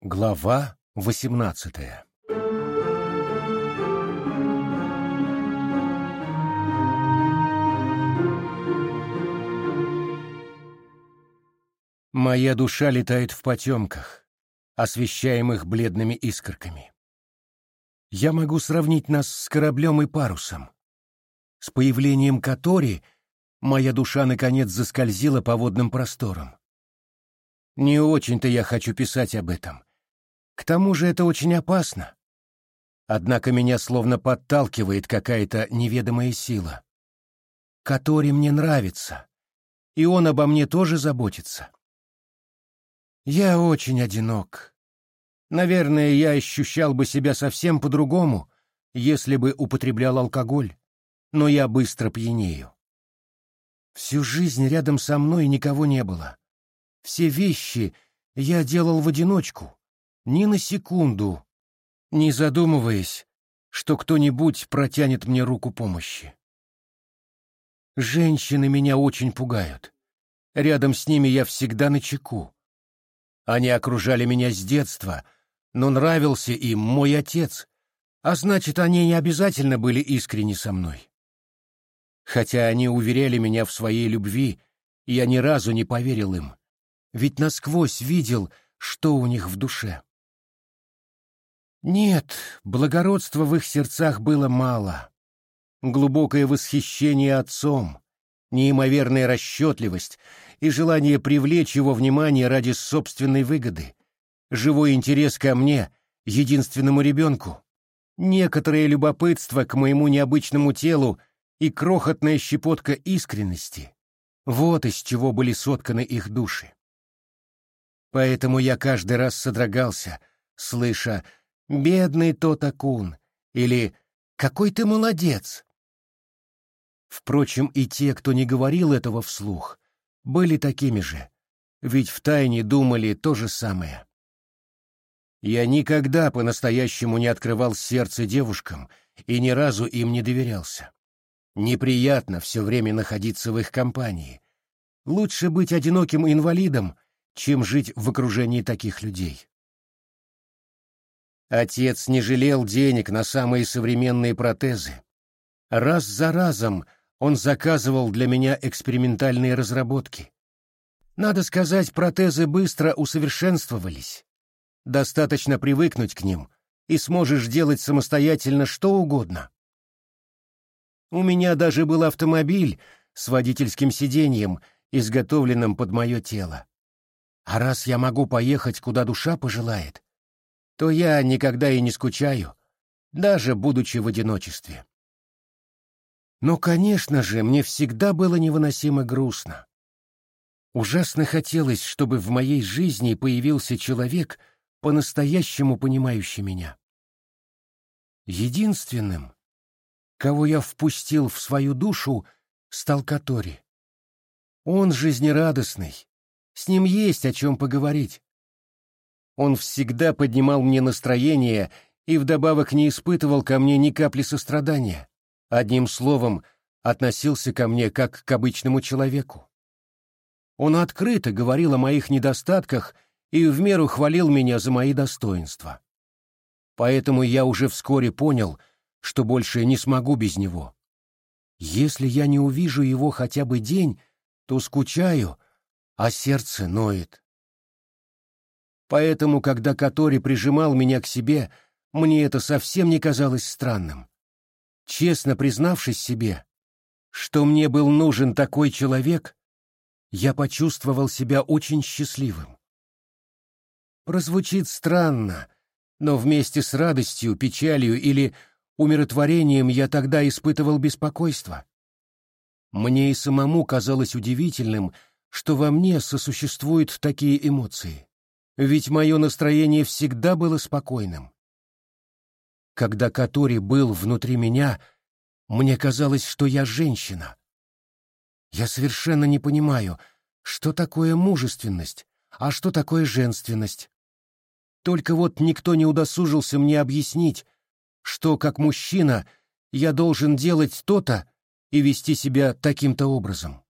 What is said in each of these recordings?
Глава восемнадцатая Моя душа летает в потемках, освещаемых бледными искорками. Я могу сравнить нас с кораблем и парусом. С появлением Катори моя душа наконец заскользила по водным просторам. Не очень-то я хочу писать об этом. К тому же это очень опасно. Однако меня словно подталкивает какая-то неведомая сила. Катори мне нравится, и он обо мне тоже заботится. Я очень одинок. Наверное, я ощущал бы себя совсем по-другому, если бы употреблял алкоголь, но я быстро пьянею. Всю жизнь рядом со мной никого не было. Все вещи я делал в одиночку, ни на секунду, не задумываясь, что кто-нибудь протянет мне руку помощи. Женщины меня очень пугают. Рядом с ними я всегда на чеку. Они окружали меня с детства, но нравился им мой отец, а значит, они не обязательно были искренни со мной. Хотя они уверяли меня в своей любви, я ни разу не поверил им ведь насквозь видел, что у них в душе. Нет, благородства в их сердцах было мало. Глубокое восхищение отцом, неимоверная расчетливость и желание привлечь его внимание ради собственной выгоды, живой интерес ко мне, единственному ребенку, некоторое любопытство к моему необычному телу и крохотная щепотка искренности — вот из чего были сотканы их души. Поэтому я каждый раз содрогался, слыша «бедный Тотакун» или «какой ты молодец». Впрочем, и те, кто не говорил этого вслух, были такими же, ведь втайне думали то же самое. Я никогда по-настоящему не открывал сердце девушкам и ни разу им не доверялся. Неприятно все время находиться в их компании. Лучше быть одиноким инвалидом, чем жить в окружении таких людей. Отец не жалел денег на самые современные протезы. Раз за разом он заказывал для меня экспериментальные разработки. Надо сказать, протезы быстро усовершенствовались. Достаточно привыкнуть к ним, и сможешь делать самостоятельно что угодно. У меня даже был автомобиль с водительским сиденьем, изготовленным под мое тело. А раз я могу поехать, куда душа пожелает, то я никогда и не скучаю, даже будучи в одиночестве. Но, конечно же, мне всегда было невыносимо грустно. Ужасно хотелось, чтобы в моей жизни появился человек, по-настоящему понимающий меня. Единственным, кого я впустил в свою душу, стал Катори. Он жизнерадостный, с ним есть о чем поговорить. Он всегда поднимал мне настроение и вдобавок не испытывал ко мне ни капли сострадания. Одним словом, относился ко мне как к обычному человеку. Он открыто говорил о моих недостатках и в меру хвалил меня за мои достоинства. Поэтому я уже вскоре понял, что больше не смогу без него. Если я не увижу его хотя бы день, то скучаю а сердце ноет. Поэтому, когда Катори прижимал меня к себе, мне это совсем не казалось странным. Честно признавшись себе, что мне был нужен такой человек, я почувствовал себя очень счастливым. Прозвучит странно, но вместе с радостью, печалью или умиротворением я тогда испытывал беспокойство. Мне и самому казалось удивительным, что во мне сосуществуют такие эмоции. Ведь мое настроение всегда было спокойным. Когда Катори был внутри меня, мне казалось, что я женщина. Я совершенно не понимаю, что такое мужественность, а что такое женственность. Только вот никто не удосужился мне объяснить, что, как мужчина, я должен делать то-то и вести себя таким-то образом.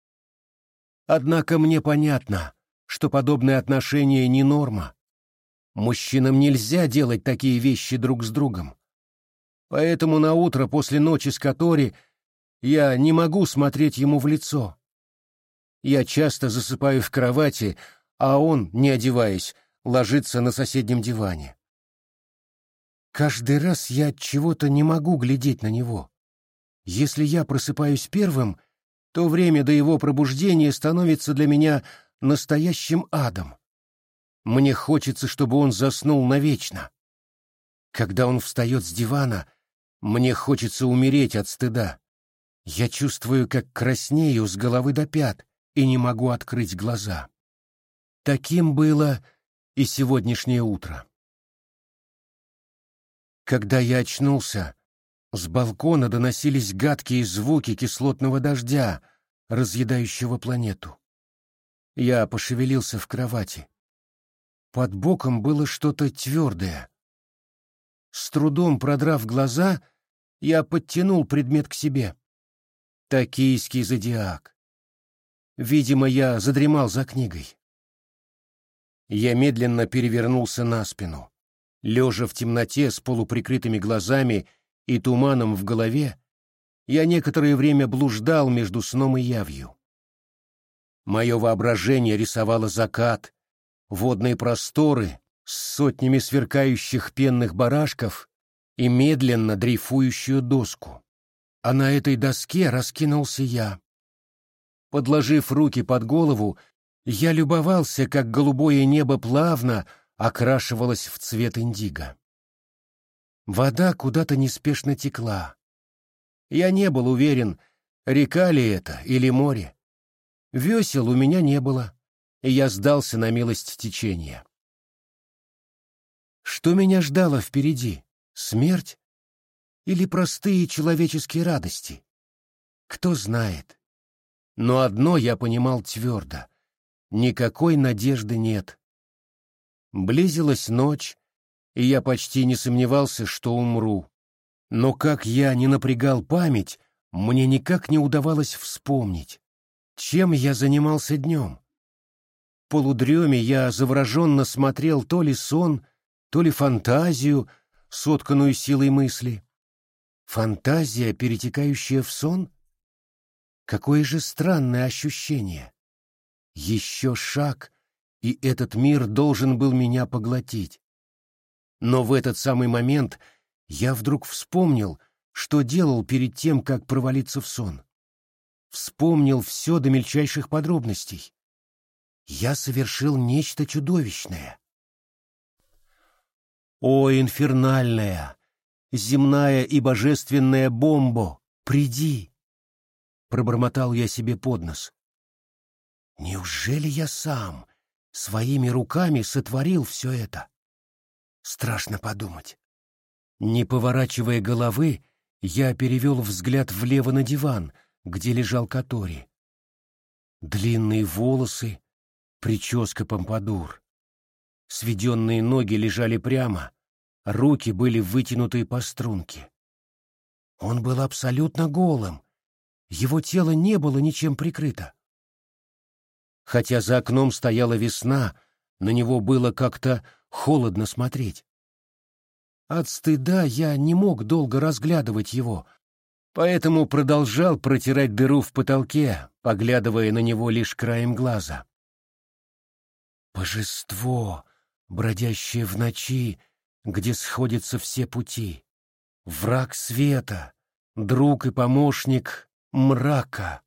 Однако мне понятно, что подобное отношение не норма. Мужчинам нельзя делать такие вещи друг с другом. Поэтому на утро после ночи с Катори я не могу смотреть ему в лицо. Я часто засыпаю в кровати, а он, не одеваясь, ложится на соседнем диване. Каждый раз я от чего-то не могу глядеть на него. Если я просыпаюсь первым, то время до его пробуждения становится для меня настоящим адом. Мне хочется, чтобы он заснул навечно. Когда он встает с дивана, мне хочется умереть от стыда. Я чувствую, как краснею с головы до пят и не могу открыть глаза. Таким было и сегодняшнее утро. Когда я очнулся, с балкона доносились гадкие звуки кислотного дождя, разъедающего планету. Я пошевелился в кровати. Под боком было что-то твердое. С трудом продрав глаза, я подтянул предмет к себе. Токийский зодиак. Видимо, я задремал за книгой. Я медленно перевернулся на спину. Лежа в темноте с полуприкрытыми глазами и туманом в голове, я некоторое время блуждал между сном и явью. Мое воображение рисовало закат, водные просторы с сотнями сверкающих пенных барашков и медленно дрейфующую доску а на этой доске раскинулся я. Подложив руки под голову, я любовался, как голубое небо плавно окрашивалось в цвет индиго. Вода куда-то неспешно текла. Я не был уверен, река ли это или море. Весел у меня не было, и я сдался на милость течения. Что меня ждало впереди? Смерть? или простые человеческие радости. Кто знает. Но одно я понимал твердо — никакой надежды нет. Близилась ночь, и я почти не сомневался, что умру. Но как я не напрягал память, мне никак не удавалось вспомнить, чем я занимался днем. В полудреме я завороженно смотрел то ли сон, то ли фантазию, сотканную силой мысли. Фантазия, перетекающая в сон? Какое же странное ощущение. Еще шаг, и этот мир должен был меня поглотить. Но в этот самый момент я вдруг вспомнил, что делал перед тем, как провалиться в сон. Вспомнил все до мельчайших подробностей. Я совершил нечто чудовищное. О, инфернальное! земная и божественная бомбо, приди!» Пробормотал я себе под нос. «Неужели я сам своими руками сотворил все это?» Страшно подумать. Не поворачивая головы, я перевел взгляд влево на диван, где лежал Катори. Длинные волосы, прическа помпадур. Сведенные ноги лежали прямо, руки были вытянуты по струнке. Он был абсолютно голым, его тело не было ничем прикрыто. Хотя за окном стояла весна, на него было как-то холодно смотреть. От стыда я не мог долго разглядывать его, поэтому продолжал протирать дыру в потолке, поглядывая на него лишь краем глаза. Божество, бродящее в ночи где сходятся все пути. Враг света, друг и помощник мрака.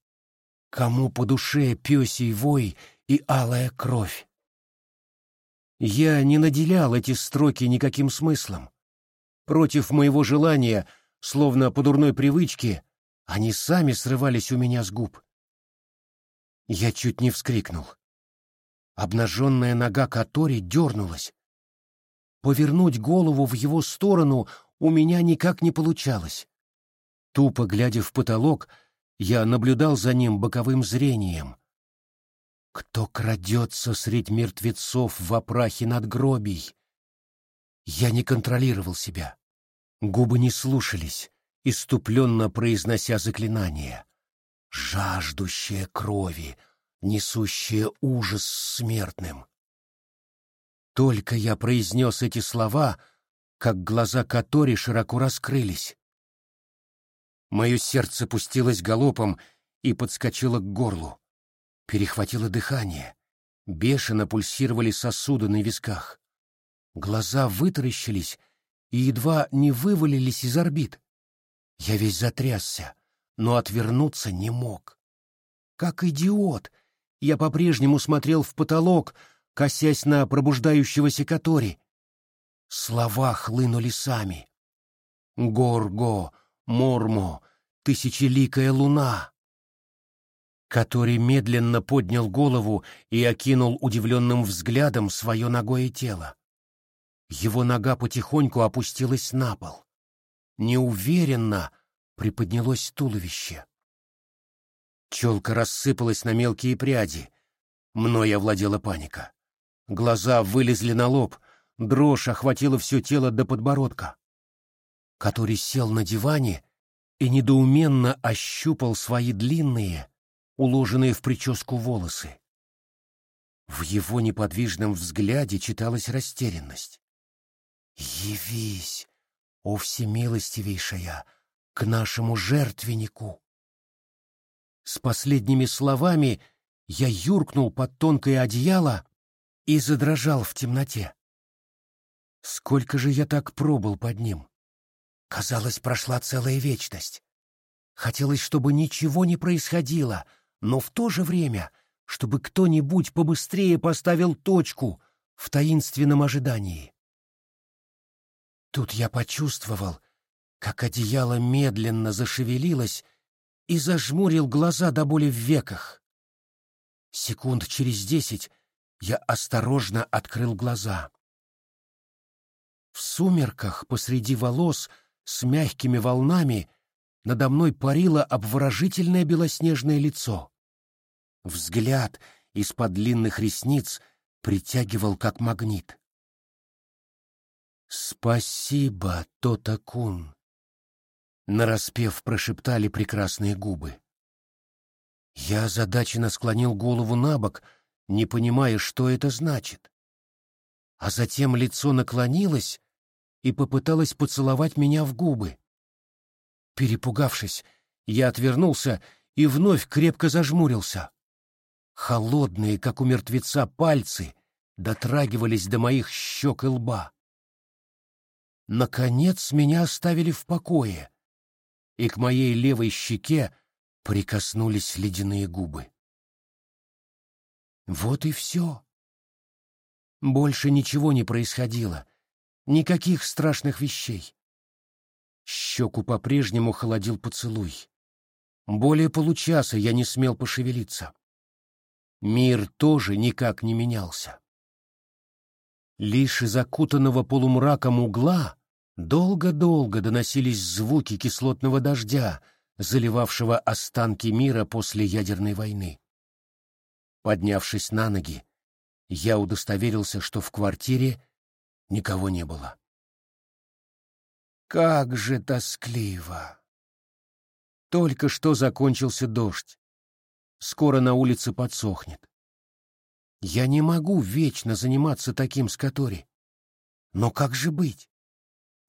Кому по душе пёсий вой и алая кровь? Я не наделял эти строки никаким смыслом. Против моего желания, словно по дурной привычке, они сами срывались у меня с губ. Я чуть не вскрикнул. Обнаженная нога Катори дернулась, Повернуть голову в его сторону у меня никак не получалось. Тупо глядя в потолок, я наблюдал за ним боковым зрением. Кто крадется средь мертвецов в опрахе надгробий? Я не контролировал себя. Губы не слушались, иступленно произнося заклинание. Жаждущая крови, несущая ужас смертным. Только я произнес эти слова, как глаза Катори широко раскрылись. Мое сердце пустилось галопом и подскочило к горлу. Перехватило дыхание. Бешено пульсировали сосуды на висках. Глаза вытаращились и едва не вывалились из орбит. Я весь затрясся, но отвернуться не мог. Как идиот, я по-прежнему смотрел в потолок, косясь на пробуждающегося Катори. Слова хлынули сами. Горго, Мормо, тысячеликая луна. Катори медленно поднял голову и окинул удивленным взглядом свое ногое тело. Его нога потихоньку опустилась на пол. Неуверенно приподнялось туловище. Челка рассыпалась на мелкие пряди. Мной овладела паника. Глаза вылезли на лоб, дрожь охватила все тело до подбородка. Который сел на диване и недоуменно ощупал свои длинные, уложенные в прическу волосы. В его неподвижном взгляде читалась растерянность. «Явись, о всемилостивейшая, к нашему жертвеннику!» С последними словами я юркнул под тонкое одеяло и задрожал в темноте. Сколько же я так пробыл под ним? Казалось, прошла целая вечность. Хотелось, чтобы ничего не происходило, но в то же время, чтобы кто-нибудь побыстрее поставил точку в таинственном ожидании. Тут я почувствовал, как одеяло медленно зашевелилось и зажмурил глаза до боли в веках. Секунд через десять я осторожно открыл глаза. В сумерках посреди волос с мягкими волнами надо мной парило обворожительное белоснежное лицо. Взгляд из-под длинных ресниц притягивал как магнит. «Спасибо, Тота-кун!» Нараспев прошептали прекрасные губы. Я озадаченно склонил голову на бок, не понимая, что это значит. А затем лицо наклонилось и попыталось поцеловать меня в губы. Перепугавшись, я отвернулся и вновь крепко зажмурился. Холодные, как у мертвеца, пальцы дотрагивались до моих щек и лба. Наконец меня оставили в покое, и к моей левой щеке прикоснулись ледяные губы. Вот и все. Больше ничего не происходило, никаких страшных вещей. Щеку по-прежнему холодил поцелуй. Более получаса я не смел пошевелиться. Мир тоже никак не менялся. Лишь из окутанного полумраком угла долго-долго доносились звуки кислотного дождя, заливавшего останки мира после ядерной войны. Поднявшись на ноги, я удостоверился, что в квартире никого не было. Как же тоскливо! Только что закончился дождь. Скоро на улице подсохнет. Я не могу вечно заниматься таким с. Но как же быть?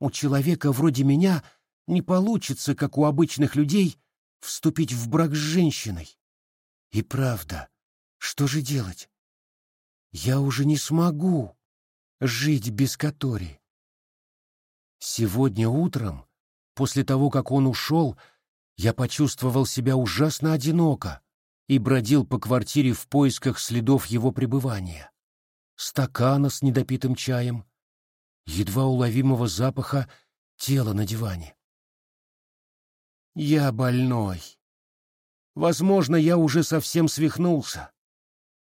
У человека вроде меня не получится, как у обычных людей, вступить в брак с женщиной. И правда, что же делать? Я уже не смогу жить без Катори. Сегодня утром, после того, как он ушел, я почувствовал себя ужасно одиноко и бродил по квартире в поисках следов его пребывания. Стакана с недопитым чаем, едва уловимого запаха тела на диване. Я больной. Возможно, я уже совсем свихнулся.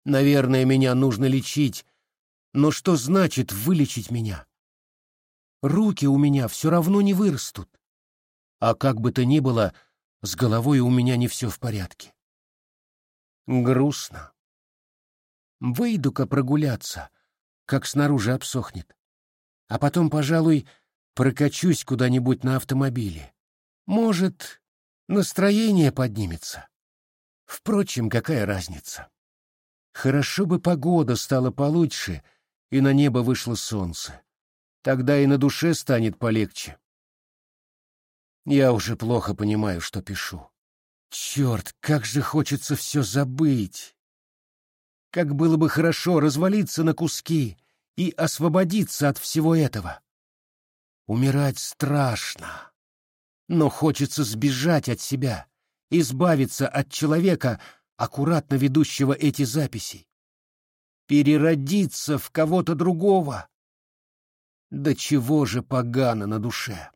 Наверное, меня нужно лечить, но что значит вылечить меня? руки у меня все равно не вырастут. А как бы то ни было, с головой у меня не все в порядке. Грустно. Выйду-ка прогуляться, как снаружи обсохнет. А потом, пожалуй, прокачусь куда-нибудь на автомобиле. Может, настроение поднимется. Впрочем, какая разница? Хорошо бы погода стала получше, и на небо вышло солнце. Тогда и на душе станет полегче. Я уже плохо понимаю, что пишу. Черт, как же хочется все забыть. Как было бы хорошо развалиться на куски и освободиться от всего этого. Умирать страшно, но хочется сбежать от себя, избавиться от человека, аккуратно ведущего эти записи. Переродиться в кого-то другого. Да чего же погано на душе.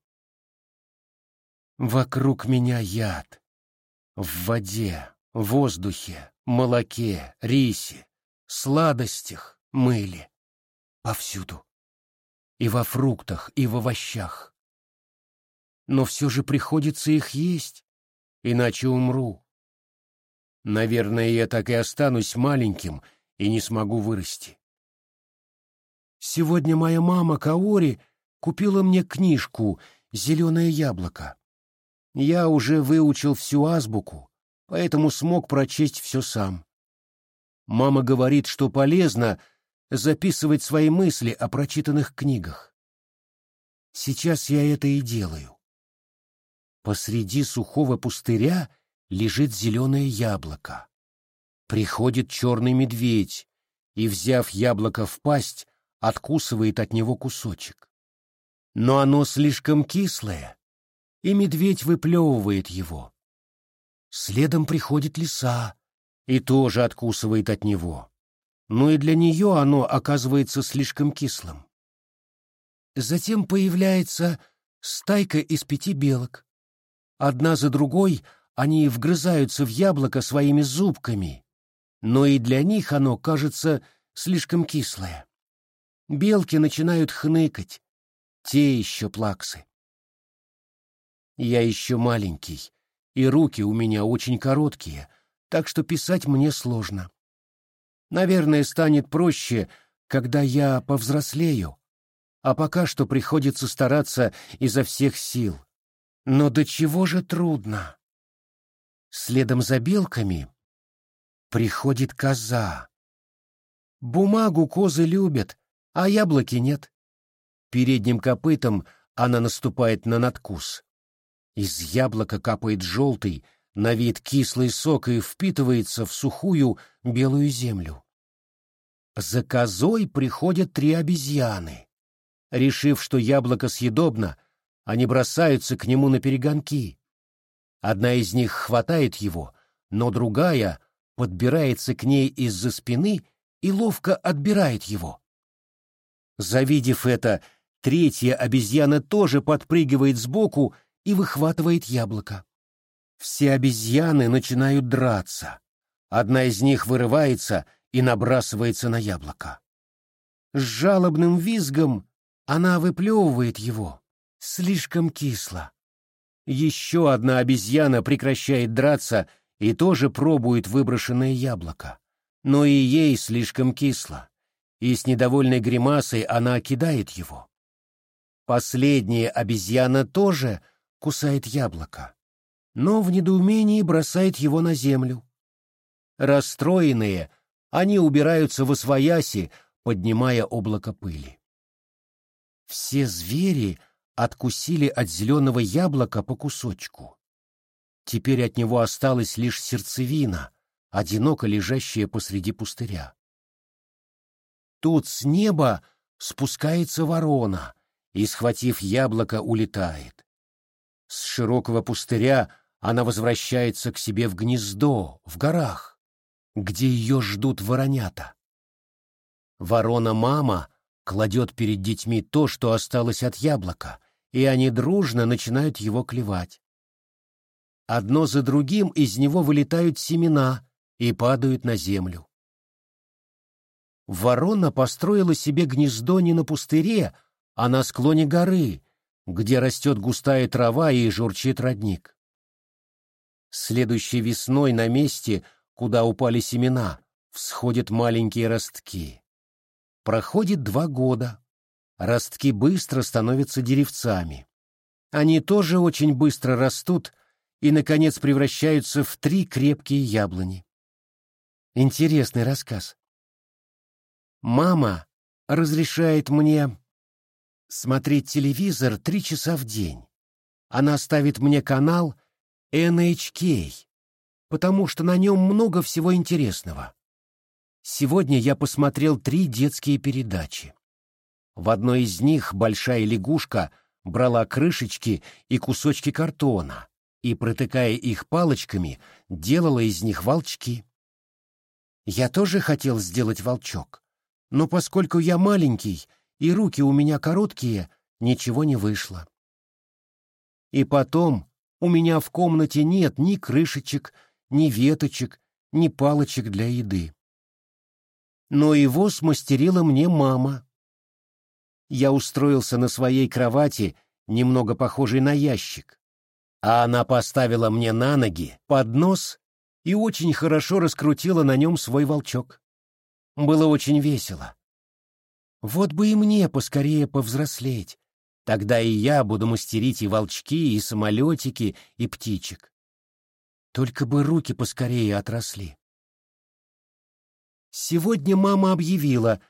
Вокруг меня яд. В воде, воздухе, молоке, рисе, сладостях, мыле. Повсюду. И во фруктах, и в овощах. Но все же приходится их есть, иначе умру. Наверное, я так и останусь маленьким и не смогу вырасти. Сегодня моя мама Каори купила мне книжку «Зеленое яблоко». Я уже выучил всю азбуку, поэтому смог прочесть все сам. Мама говорит, что полезно записывать свои мысли о прочитанных книгах. Сейчас я это и делаю. Посреди сухого пустыря лежит зеленое яблоко. Приходит черный медведь и, взяв яблоко в пасть, откусывает от него кусочек. Но оно слишком кислое, и медведь выплевывает его. Следом приходит лиса и тоже откусывает от него. Но и для нее оно оказывается слишком кислым. Затем появляется стайка из пяти белок. Одна за другой они вгрызаются в яблоко своими зубками, но и для них оно кажется слишком кислое. Белки начинают хныкать, те еще плаксы. Я еще маленький, и руки у меня очень короткие, так что писать мне сложно. Наверное, станет проще, когда я повзрослею, а пока что приходится стараться изо всех сил. Но до чего же трудно? Следом за белками приходит коза. Бумагу козы любят, а яблоки нет. Передним копытом она наступает на надкус. Из яблока капает желтый, на вид кислый сок и впитывается в сухую белую землю. За козой приходят три обезьяны. Решив, что яблоко съедобно, они бросаются к нему на перегонки. Одна из них хватает его, но другая подбирается к ней из-за спины и ловко отбирает его. Завидев это, третья обезьяна тоже подпрыгивает сбоку и выхватывает яблоко. Все обезьяны начинают драться. Одна из них вырывается и набрасывается на яблоко. С жалобным визгом она выплевывает его. Слишком кисло. Еще одна обезьяна прекращает драться и тоже пробует выброшенное яблоко. Но и ей слишком кисло. И с недовольной гримасой она кидает его. Последняя обезьяна тоже кусает яблоко, но в недоумении бросает его на землю. Расстроенные, они убираются во свояси, поднимая облако пыли. Все звери откусили от зеленого яблока по кусочку. Теперь от него осталась лишь сердцевина, одиноко лежащая посреди пустыря. Тут с неба спускается ворона и, схватив яблоко, улетает. С широкого пустыря она возвращается к себе в гнездо, в горах, где ее ждут воронята. Ворона-мама кладет перед детьми то, что осталось от яблока, и они дружно начинают его клевать. Одно за другим из него вылетают семена и падают на землю. Ворона построила себе гнездо не на пустыре, а на склоне горы, где растет густая трава и журчит родник. Следующей весной на месте, куда упали семена, всходят маленькие ростки. Проходит два года. Ростки быстро становятся деревцами. Они тоже очень быстро растут и, наконец, превращаются в три крепкие яблони. Интересный рассказ. Мама разрешает мне смотреть телевизор три часа в день. Она ставит мне канал NHK, потому что на нем много всего интересного. Сегодня я посмотрел три детские передачи. В одной из них большая лягушка брала крышечки и кусочки картона и, протыкая их палочками, делала из них волчки. Я тоже хотел сделать волчок, но поскольку я маленький и руки у меня короткие, ничего не вышло. И потом у меня в комнате нет ни крышечек, ни веточек, ни палочек для еды. Но его смастерила мне мама. Я устроился на своей кровати, немного похожей на ящик, а она поставила мне на ноги поднос и очень хорошо раскрутила на нем свой волчок. Было очень весело. Вот бы и мне поскорее повзрослеть, тогда и я буду мастерить и волчки, и самолетики, и птичек. Только бы руки поскорее отросли. Сегодня мама объявила,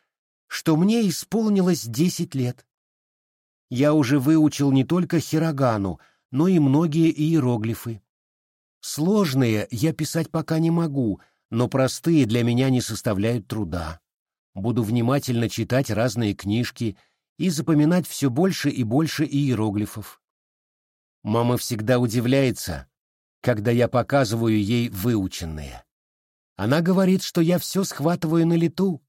что мне исполнилось десять лет. Я уже выучил не только хирогану, но и многие иероглифы. Сложные я писать пока не могу, но простые для меня не составляют труда. Буду внимательно читать разные книжки и запоминать все больше и больше иероглифов. Мама всегда удивляется, когда я показываю ей выученные. Она говорит, что я все схватываю на лету.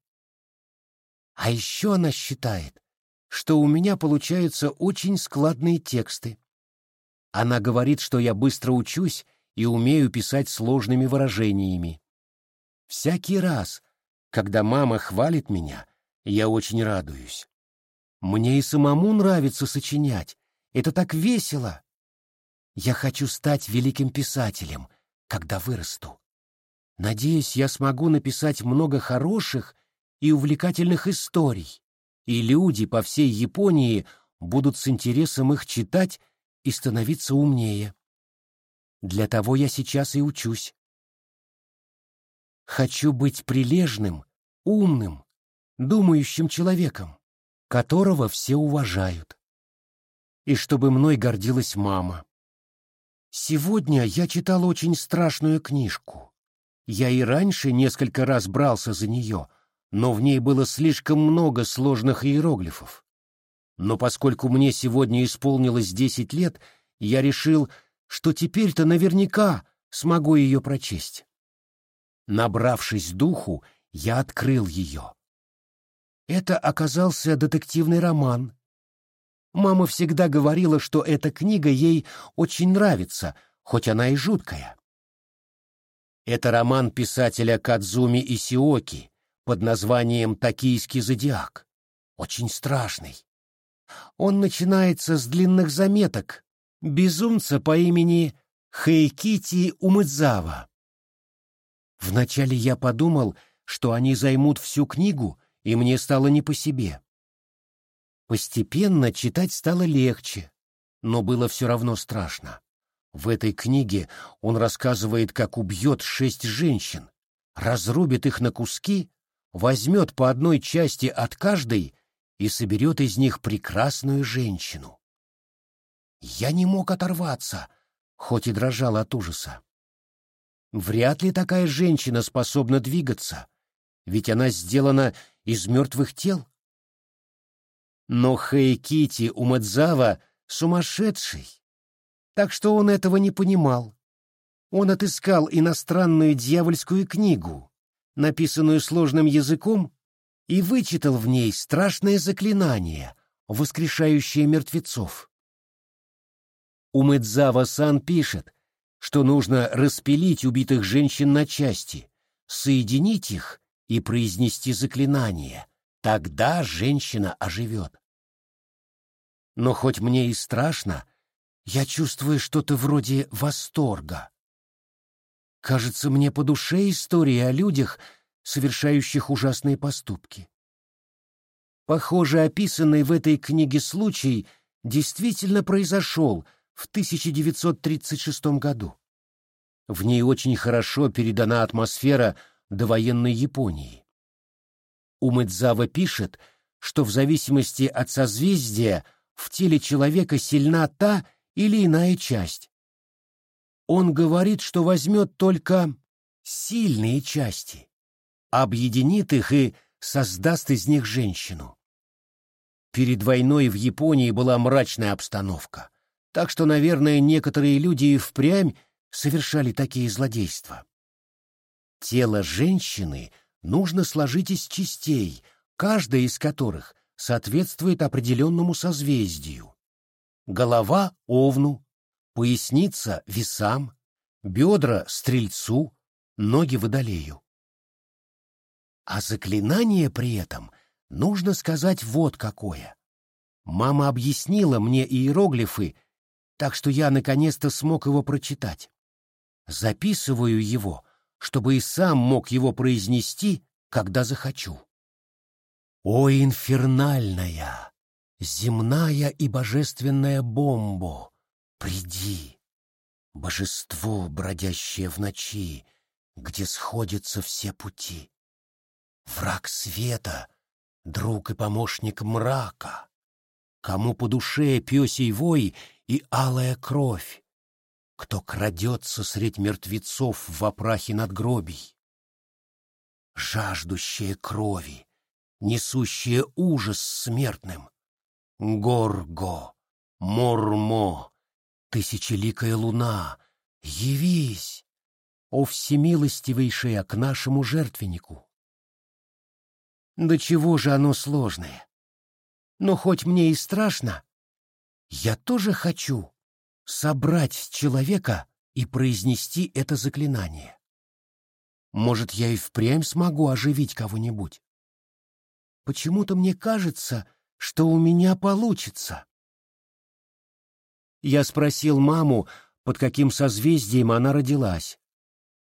А еще она считает, что у меня получаются очень складные тексты. Она говорит, что я быстро учусь и умею писать сложными выражениями. Всякий раз, когда мама хвалит меня, я очень радуюсь. Мне и самому нравится сочинять. Это так весело. Я хочу стать великим писателем, когда вырасту. Надеюсь, я смогу написать много хороших и увлекательных историй, и люди по всей Японии будут с интересом их читать и становиться умнее. Для того я сейчас и учусь. Хочу быть прилежным, умным, думающим человеком, которого все уважают. И чтобы мной гордилась мама. Сегодня я читал очень страшную книжку. Я и раньше несколько раз брался за нее, но в ней было слишком много сложных иероглифов. Но поскольку мне сегодня исполнилось десять лет, я решил, что теперь-то наверняка смогу ее прочесть. Набравшись духу, я открыл ее. Это оказался детективный роман. Мама всегда говорила, что эта книга ей очень нравится, хоть она и жуткая. Это роман писателя Кадзуми Исиоки под названием «Токийский зодиак». Очень страшный. Он начинается с длинных заметок безумца по имени Хэйкити Умыдзава. Вначале я подумал, что они займут всю книгу, и мне стало не по себе. Постепенно читать стало легче, но было все равно страшно. В этой книге он рассказывает, как убьет шесть женщин, разрубит их на куски, возьмет по одной части от каждой и соберет из них прекрасную женщину. Я не мог оторваться, хоть и дрожал от ужаса. Вряд ли такая женщина способна двигаться, ведь она сделана из мертвых тел. Но Хэйкити Умадзава сумасшедший, так что он этого не понимал. Он отыскал иностранную дьявольскую книгу, написанную сложным языком, и вычитал в ней страшное заклинание, воскрешающее мертвецов. Умэдзава-сан пишет, что нужно распилить убитых женщин на части, соединить их и произнести заклинание. Тогда женщина оживет. Но хоть мне и страшно, я чувствую что-то вроде восторга. Кажется, мне по душе история о людях, совершающих ужасные поступки. Похоже, описанный в этой книге случай действительно произошел в 1936 году. В ней очень хорошо передана атмосфера довоенной Японии. Умэдзава пишет, что в зависимости от созвездия в теле человека сильна та или иная часть. Он говорит, что возьмет только сильные части, объединит их и создаст из них женщину. Перед войной в Японии была мрачная обстановка, так что, наверное, некоторые люди и впрямь совершали такие злодейства. Тело женщины нужно сложить из частей, каждая из которых соответствует определенному созвездию. Голова — овну, поясница — весам, бедра — стрельцу, ноги — водолею. А заклинание при этом нужно сказать вот какое. Мама объяснила мне иероглифы, так что я наконец-то смог его прочитать. Записываю его, чтобы и сам мог его произнести, когда захочу. О, инфернальная, земная и божественная бомбо, приди, божество, бродящее в ночи, где сходятся все пути. Враг света, друг и помощник мрака, кому по душе пёсий вой и алая кровь, кто крадется средь мертвецов в опрахе надгробий. Жаждущие крови, несущие ужас смертным. Горго, Мормо, тысячеликая луна, явись, о всемилостивейшая, к нашему жертвеннику. Да чего же оно сложное? Но хоть мне и страшно, я тоже хочу собрать человека и произнести это заклинание. Может, я и впрямь смогу оживить кого-нибудь. Почему-то мне кажется, что у меня получится. Я спросил маму, под каким созвездием она родилась.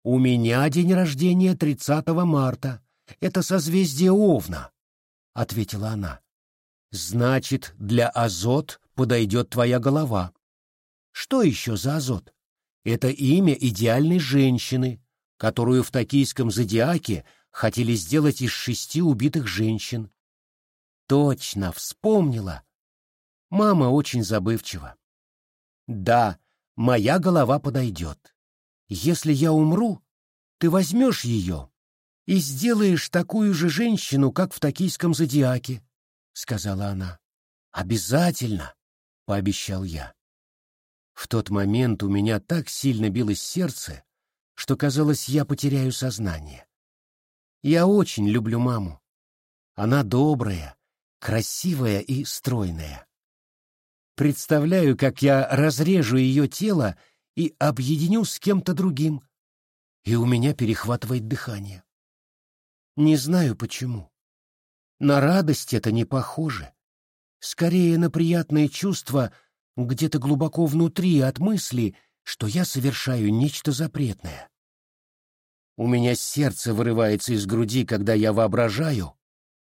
«У меня день рождения 30 марта. Это созвездие Овна», — ответила она. «Значит, для Азот подойдет твоя голова». Что еще за Азот? Это имя идеальной женщины, которую в токийском зодиаке хотели сделать из шести убитых женщин. Точно, вспомнила. Мама очень забывчива. Да, моя голова подойдет. Если я умру, ты возьмешь ее и сделаешь такую же женщину, как в токийском зодиаке, — сказала она. Обязательно, — пообещал я. В тот момент у меня так сильно билось сердце, что казалось, я потеряю сознание. Я очень люблю маму. Она добрая, красивая и стройная. Представляю, как я разрежу ее тело и объединю с кем-то другим, и у меня перехватывает дыхание. Не знаю почему. На радость это не похоже. Скорее на приятное чувство где-то глубоко внутри от мысли, что я совершаю нечто запретное. У меня сердце вырывается из груди, когда я воображаю,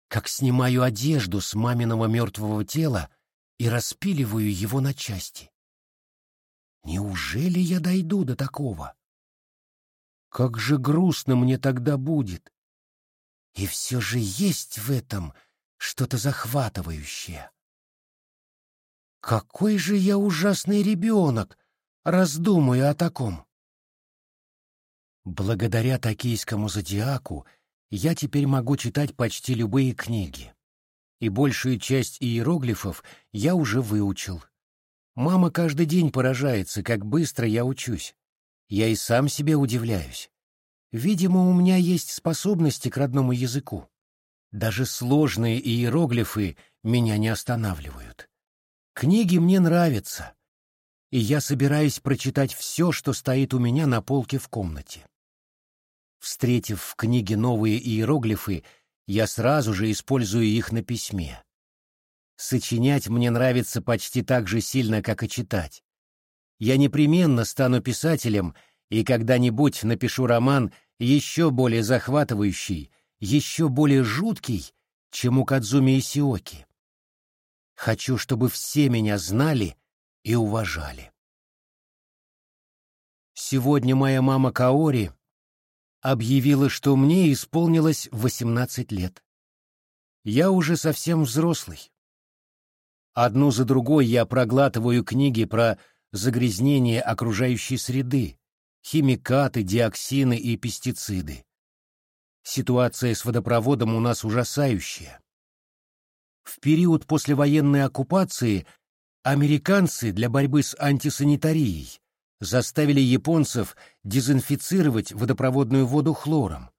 как снимаю одежду с маминого мертвого тела и распиливаю его на части. Неужели я дойду до такого? Как же грустно мне тогда будет. И все же есть в этом что-то захватывающее. Какой же я ужасный ребенок, раздумаю о таком. Благодаря токийскому зодиаку я теперь могу читать почти любые книги. И большую часть иероглифов я уже выучил. Мама каждый день поражается, как быстро я учусь. Я и сам себе удивляюсь. Видимо, у меня есть способности к родному языку. Даже сложные иероглифы меня не останавливают. Книги мне нравятся, и я собираюсь прочитать все, что стоит у меня на полке в комнате. Встретив в книге новые иероглифы, я сразу же использую их на письме. Сочинять мне нравится почти так же сильно, как и читать. Я непременно стану писателем и когда-нибудь напишу роман еще более захватывающий, еще более жуткий, чем у Кадзуми Исиоки. Хочу, чтобы все меня знали и уважали. Сегодня моя мама Каори объявила, что мне исполнилось 18 лет. Я уже совсем взрослый. Одну за другой я проглатываю книги про загрязнение окружающей среды, химикаты, диоксины и пестициды. Ситуация с водопроводом у нас ужасающая. В период послевоенной оккупации американцы для борьбы с антисанитарией заставили японцев дезинфицировать водопроводную воду хлором.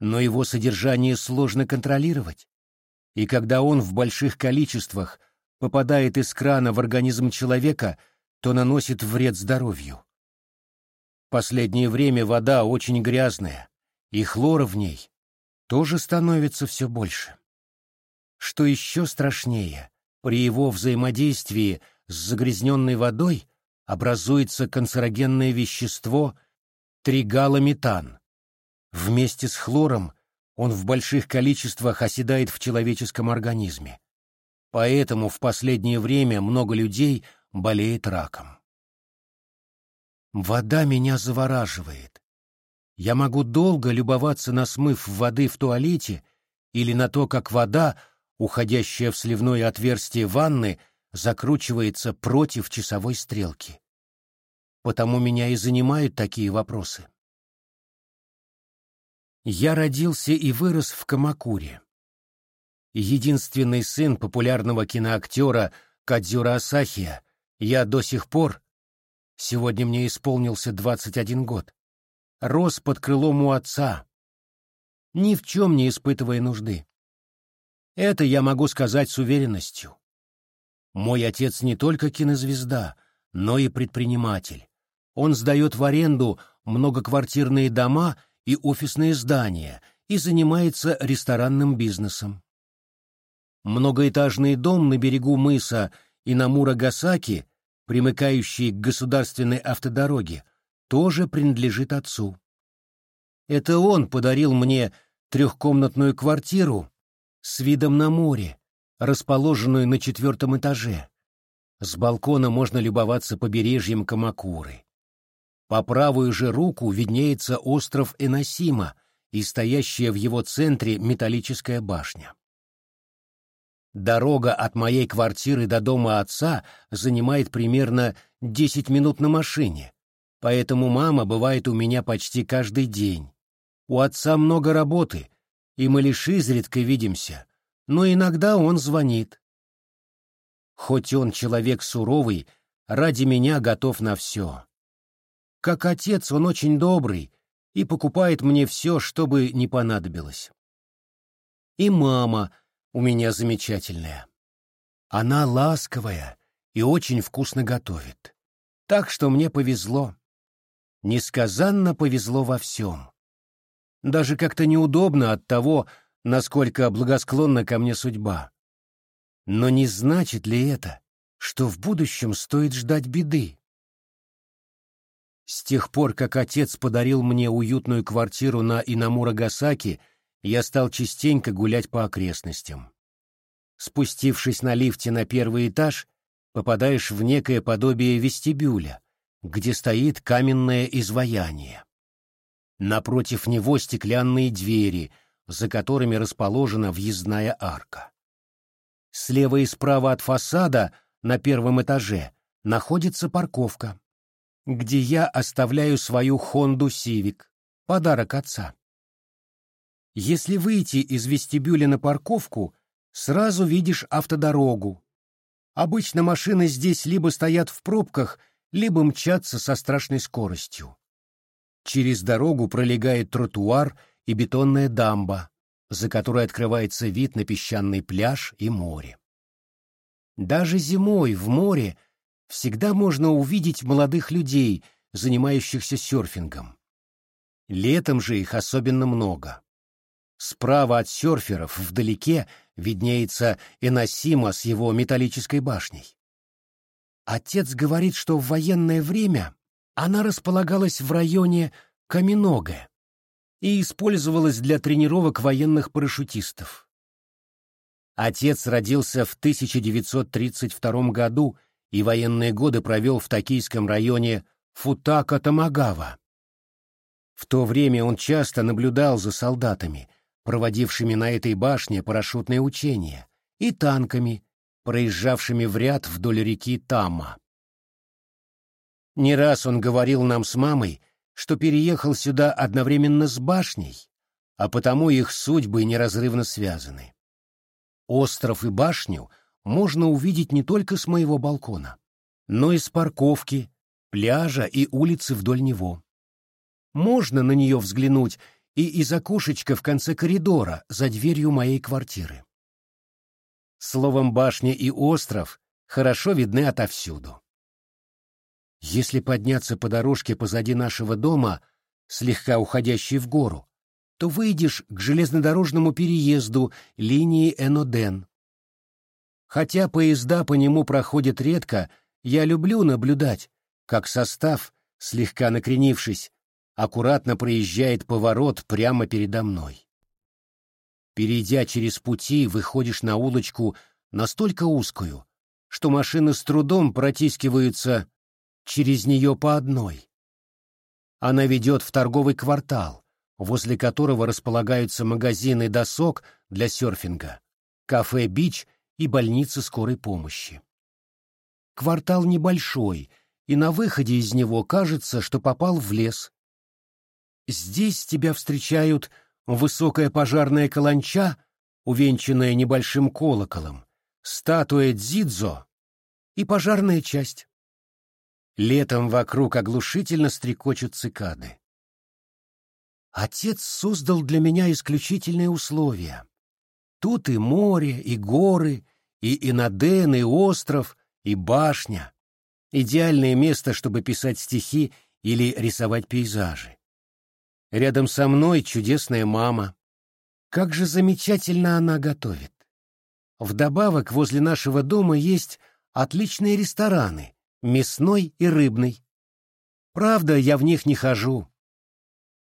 Но его содержание сложно контролировать. И когда он в больших количествах попадает из крана в организм человека, то наносит вред здоровью. Последнее время вода очень грязная, и хлора в ней тоже становится все больше. Что еще страшнее, при его взаимодействии с загрязненной водой образуется канцерогенное вещество тригалометан. Вместе с хлором он в больших количествах оседает в человеческом организме. Поэтому в последнее время много людей болеет раком. Вода меня завораживает. Я могу долго любоваться на смыв воды в туалете или на то, как вода, уходящая в сливное отверстие ванны, закручивается против часовой стрелки. Потому меня и занимают такие вопросы. Я родился и вырос в Камакуре. Единственный сын популярного киноактера Кадзюра Асахия, я до сих пор, сегодня мне исполнился 21 год, рос под крылом у отца, ни в чем не испытывая нужды. Это я могу сказать с уверенностью. Мой отец не только кинозвезда, но и предприниматель. Он сдает в аренду многоквартирные дома и офисные здания и занимается ресторанным бизнесом. Многоэтажный дом на берегу мыса Инамура-Гасаки, примыкающий к государственной автодороге, тоже принадлежит отцу. Это он подарил мне трехкомнатную квартиру с видом на море, расположенную на четвертом этаже. С балкона можно любоваться побережьем Камакуры. По правую же руку виднеется остров Эносима и стоящая в его центре металлическая башня. Дорога от моей квартиры до дома отца занимает примерно 10 минут на машине, поэтому мама бывает у меня почти каждый день. У отца много работы, и мы лишь изредка видимся, но иногда он звонит. Хоть он человек суровый, ради меня готов на все. Как отец он очень добрый и покупает мне все, что бы не понадобилось. И мама у меня замечательная. Она ласковая и очень вкусно готовит. Так что мне повезло. Несказанно повезло во всем. Даже как-то неудобно от того, насколько благосклонна ко мне судьба. Но не значит ли это, что в будущем стоит ждать беды? С тех пор, как отец подарил мне уютную квартиру на Инамура-Гасаки, я стал частенько гулять по окрестностям. Спустившись на лифте на первый этаж, попадаешь в некое подобие вестибюля, где стоит каменное изваяние. Напротив него стеклянные двери, за которыми расположена въездная арка. Слева и справа от фасада на первом этаже находится парковка где я оставляю свою Хонду Сивик, подарок отца. Если выйти из вестибюля на парковку, сразу видишь автодорогу. Обычно машины здесь либо стоят в пробках, либо мчатся со страшной скоростью. Через дорогу пролегает тротуар и бетонная дамба, за которой открывается вид на песчаный пляж и море. Даже зимой в море всегда можно увидеть молодых людей, занимающихся серфингом. Летом же их особенно много. Справа от серферов вдалеке виднеется Эносима с его металлической башней. Отец говорит, что в военное время она располагалась в районе Каминоге и использовалась для тренировок военных парашютистов. Отец родился в 1932 году и военные годы провел в токийском районе Футака-Тамагава. В то время он часто наблюдал за солдатами, проводившими на этой башне парашютные учения, и танками, проезжавшими в ряд вдоль реки Тама. Не раз он говорил нам с мамой, что переехал сюда одновременно с башней, а потому их судьбы неразрывно связаны. Остров и башню можно увидеть не только с моего балкона, но и с парковки, пляжа и улицы вдоль него. Можно на нее взглянуть и из окошечка в конце коридора за дверью моей квартиры. Словом, башня и остров хорошо видны отовсюду. Если подняться по дорожке позади нашего дома, слегка уходящей в гору, то выйдешь к железнодорожному переезду линии Эноден. Хотя поезда по нему проходят редко, я люблю наблюдать, как состав, слегка накренившись, аккуратно проезжает поворот прямо передо мной. Перейдя через пути, выходишь на улочку настолько узкую, что машины с трудом протискиваются через нее по одной. Она ведет в торговый квартал, возле которого располагаются магазины досок для серфинга, кафе «Бич» и больница скорой помощи. Квартал небольшой, и на выходе из него кажется, что попал в лес. Здесь тебя встречают высокая пожарная каланча, увенчанная небольшим колоколом, статуя Дзидзо и пожарная часть. Летом вокруг оглушительно стрекочут цикады. Отец создал для меня исключительные условия. Тут и море, и горы, и Инаден, и остров, и башня. Идеальное место, чтобы писать стихи или рисовать пейзажи. Рядом со мной чудесная мама. Как же замечательно она готовит. Вдобавок возле нашего дома есть отличные рестораны, мясной и рыбный. Правда, я в них не хожу.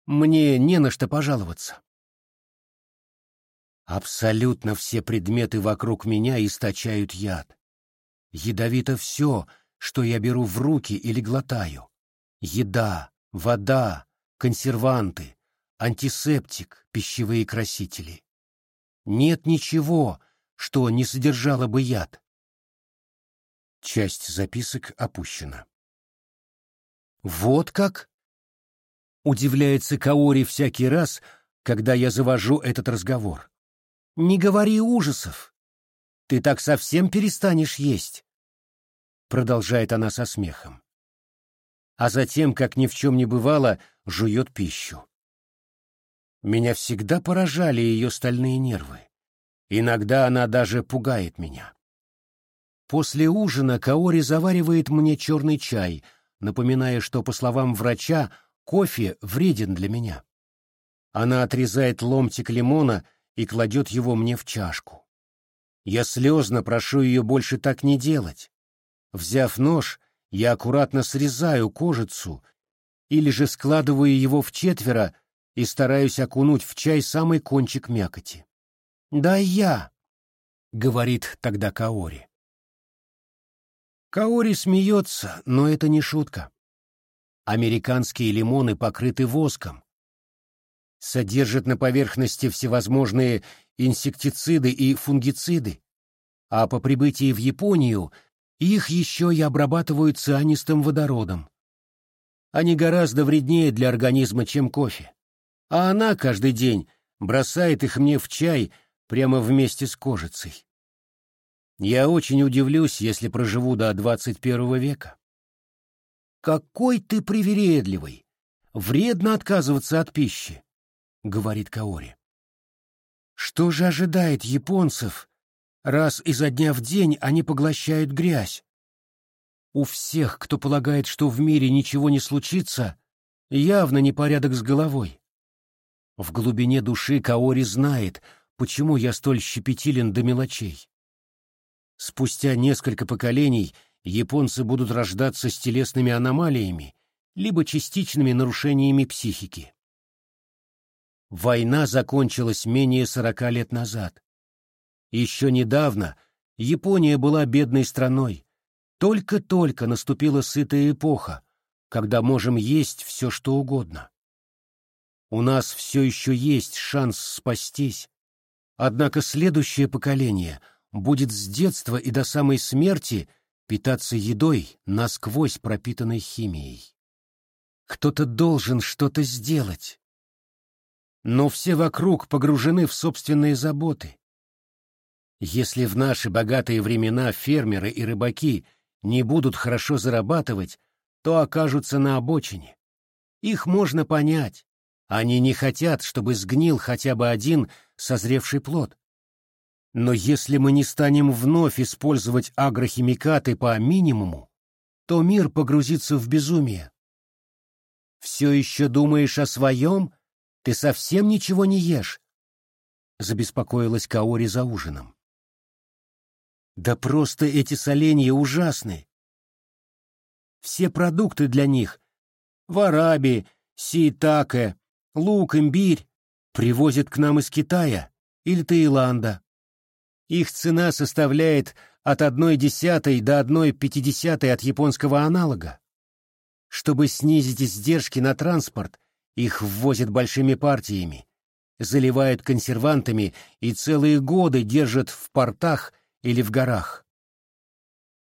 Мне не на что пожаловаться. Абсолютно все предметы вокруг меня источают яд. Ядовито все, что я беру в руки или глотаю. Еда, вода, консерванты, антисептик, пищевые красители. Нет ничего, что не содержало бы яд. Часть записок опущена. Вот как? Удивляется Каори всякий раз, когда я завожу этот разговор. Не говори ужасов. Ты так совсем перестанешь есть. Продолжает она со смехом а затем, как ни в чем не бывало, жует пищу. Меня всегда поражали ее стальные нервы. Иногда она даже пугает меня. После ужина Каори заваривает мне черный чай, напоминая, что, по словам врача, кофе вреден для меня. Она отрезает ломтик лимона и кладет его мне в чашку. Я слезно прошу ее больше так не делать. Взяв нож, я аккуратно срезаю кожицу или же складываю его в четверо и стараюсь окунуть в чай самый кончик мякоти. «Да я», — говорит тогда Каори. Каори смеется, но это не шутка. Американские лимоны покрыты воском, содержат на поверхности всевозможные инсектициды и фунгициды, а по прибытии в Японию их еще и обрабатывают цианистым водородом. Они гораздо вреднее для организма, чем кофе. А она каждый день бросает их мне в чай прямо вместе с кожицей. Я очень удивлюсь, если проживу до двадцать первого века. «Какой ты привередливый! Вредно отказываться от пищи», — говорит Каори. «Что же ожидает японцев, Раз изо дня в день они поглощают грязь. У всех, кто полагает, что в мире ничего не случится, явно непорядок с головой. В глубине души Каори знает, почему я столь щепетилен до мелочей. Спустя несколько поколений японцы будут рождаться с телесными аномалиями, либо частичными нарушениями психики. Война закончилась менее сорока лет назад. Еще недавно Япония была бедной страной. Только-только наступила сытая эпоха, когда можем есть все, что угодно. У нас все еще есть шанс спастись. Однако следующее поколение будет с детства и до самой смерти питаться едой, насквозь пропитанной химией. Кто-то должен что-то сделать. Но все вокруг погружены в собственные заботы. Если в наши богатые времена фермеры и рыбаки не будут хорошо зарабатывать, то окажутся на обочине. Их можно понять. Они не хотят, чтобы сгнил хотя бы один созревший плод. Но если мы не станем вновь использовать агрохимикаты по минимуму, то мир погрузится в безумие. «Все еще думаешь о своем? Ты совсем ничего не ешь?» — забеспокоилась Каори за ужином. «Да просто эти соленья ужасны. Все продукты для них — вараби, сиитаке, лук, имбирь — привозят к нам из Китая или Таиланда. Их цена составляет от одной десятой до одной пятидесятой от японского аналога. Чтобы снизить издержки на транспорт, их ввозят большими партиями, заливают консервантами и целые годы держат в портах или в горах.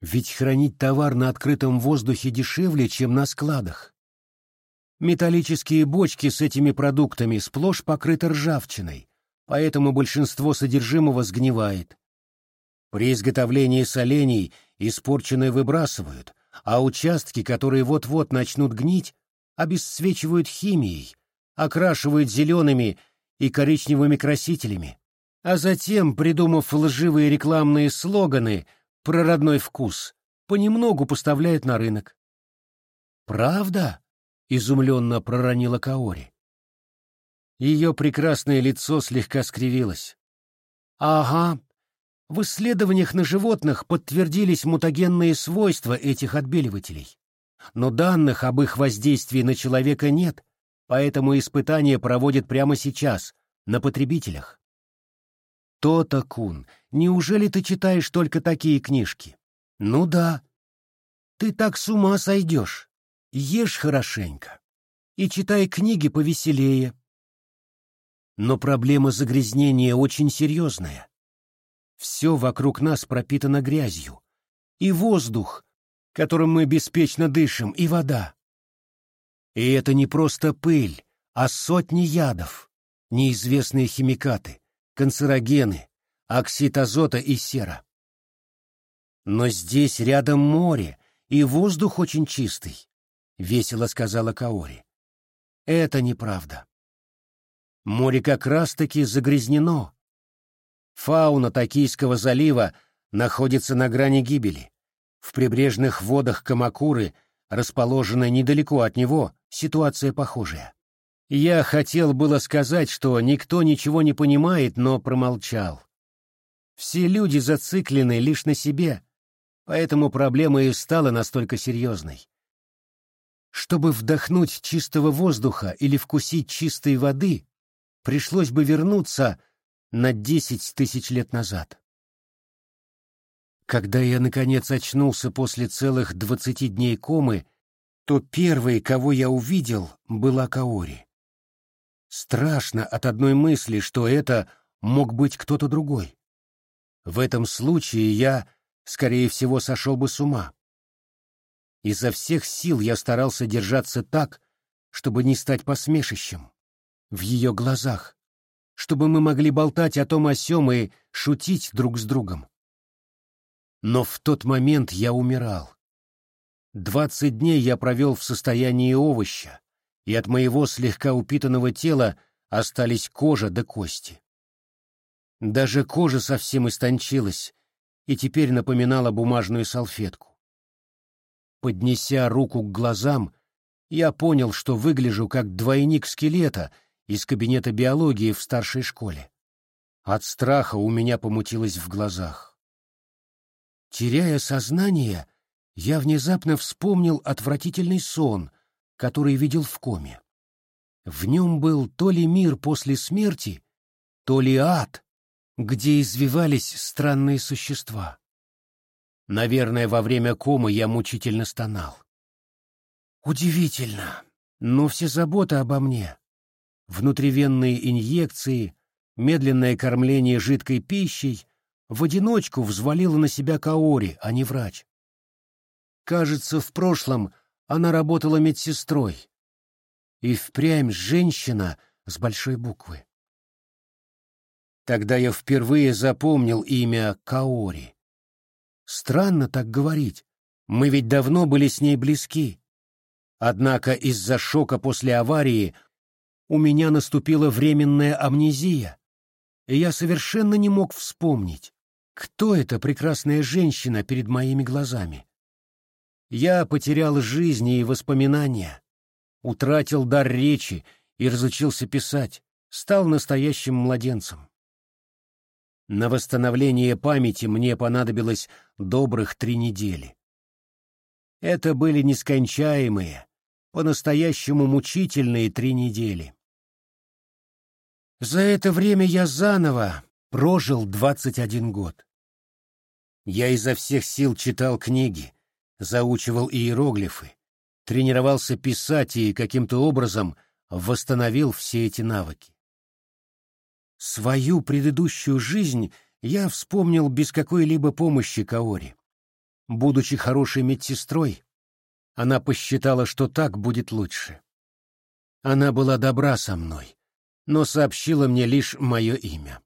Ведь хранить товар на открытом воздухе дешевле, чем на складах. Металлические бочки с этими продуктами сплошь покрыты ржавчиной, поэтому большинство содержимого сгнивает. При изготовлении солений испорченное выбрасывают, а участки, которые вот-вот начнут гнить, обесцвечивают химией, окрашивают зелеными и коричневыми красителями, а затем, придумав лживые рекламные слоганы про родной вкус, понемногу поставляют на рынок. «Правда?» — изумленно проронила Каори. Ее прекрасное лицо слегка скривилось. «Ага, в исследованиях на животных подтвердились мутагенные свойства этих отбеливателей. Но данных об их воздействии на человека нет, поэтому испытания проводят прямо сейчас, на потребителях. То-то, Кун, неужели ты читаешь только такие книжки? Ну да. Ты так с ума сойдешь. Ешь хорошенько. И читай книги повеселее. Но проблема загрязнения очень серьезная. Все вокруг нас пропитано грязью. И воздух, которым мы беспечно дышим, и вода. И это не просто пыль, а сотни ядов, неизвестные химикаты, канцерогены, оксид азота и сера. Но здесь рядом море, и воздух очень чистый, — весело сказала Каори. Это неправда. Море как раз-таки загрязнено, Фауна Токийского залива находится на грани гибели. В прибрежных водах Камакуры, расположенной недалеко от него, ситуация похожая. Я хотел было сказать, что никто ничего не понимает, но промолчал. Все люди зациклены лишь на себе, поэтому проблема и стала настолько серьезной. Чтобы вдохнуть чистого воздуха или вкусить чистой воды, пришлось бы вернуться на десять тысяч лет назад. Когда я, наконец, очнулся после целых двадцати дней комы, то первой, кого я увидел, была Каори. Страшно от одной мысли, что это мог быть кто-то другой. В этом случае я, скорее всего, сошел бы с ума. Изо всех сил я старался держаться так, чтобы не стать посмешищем. В ее глазах, чтобы мы могли болтать о том о сём и шутить друг с другом. Но в тот момент я умирал. Двадцать дней я провел в состоянии овоща, и от моего слегка упитанного тела остались кожа да кости. Даже кожа совсем истончилась и теперь напоминала бумажную салфетку. Поднеся руку к глазам, я понял, что выгляжу как двойник скелета — из кабинета биологии в старшей школе. От страха у меня помутилось в глазах. Теряя сознание, я внезапно вспомнил отвратительный сон, который видел в коме. В нем был то ли мир после смерти, то ли ад, где извивались странные существа. Наверное, во время комы я мучительно стонал. Удивительно, но все заботы обо мне внутривенные инъекции, медленное кормление жидкой пищей в одиночку взвалила на себя Каори, а не врач. Кажется, в прошлом она работала медсестрой. И впрямь женщина с большой буквы. Тогда я впервые запомнил имя Каори. Странно так говорить, мы ведь давно были с ней близки. Однако из-за шока после аварии у меня наступила временная амнезия, и я совершенно не мог вспомнить, кто эта прекрасная женщина перед моими глазами. Я потерял жизни и воспоминания, утратил дар речи и разучился писать, стал настоящим младенцем. На восстановление памяти мне понадобилось добрых три недели. Это были нескончаемые, по-настоящему мучительные три недели. За это время я заново прожил двадцать один год. Я изо всех сил читал книги, заучивал иероглифы, тренировался писать и каким-то образом восстановил все эти навыки. Свою предыдущую жизнь я вспомнил без какой-либо помощи Каори. Будучи хорошей медсестрой, она посчитала, что так будет лучше. Она была добра со мной, но сообщила мне лишь мое имя.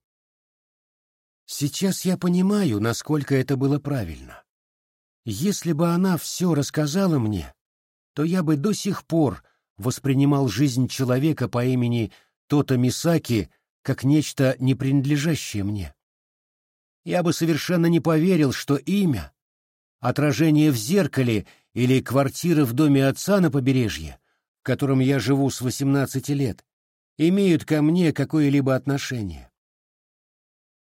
Сейчас я понимаю, насколько это было правильно. Если бы она все рассказала мне, то я бы до сих пор воспринимал жизнь человека по имени Тота Мисаки как нечто, не принадлежащее мне. Я бы совершенно не поверил, что имя, отражение в зеркале или квартира в доме отца на побережье, в котором я живу с 18 лет, имеют ко мне какое-либо отношение.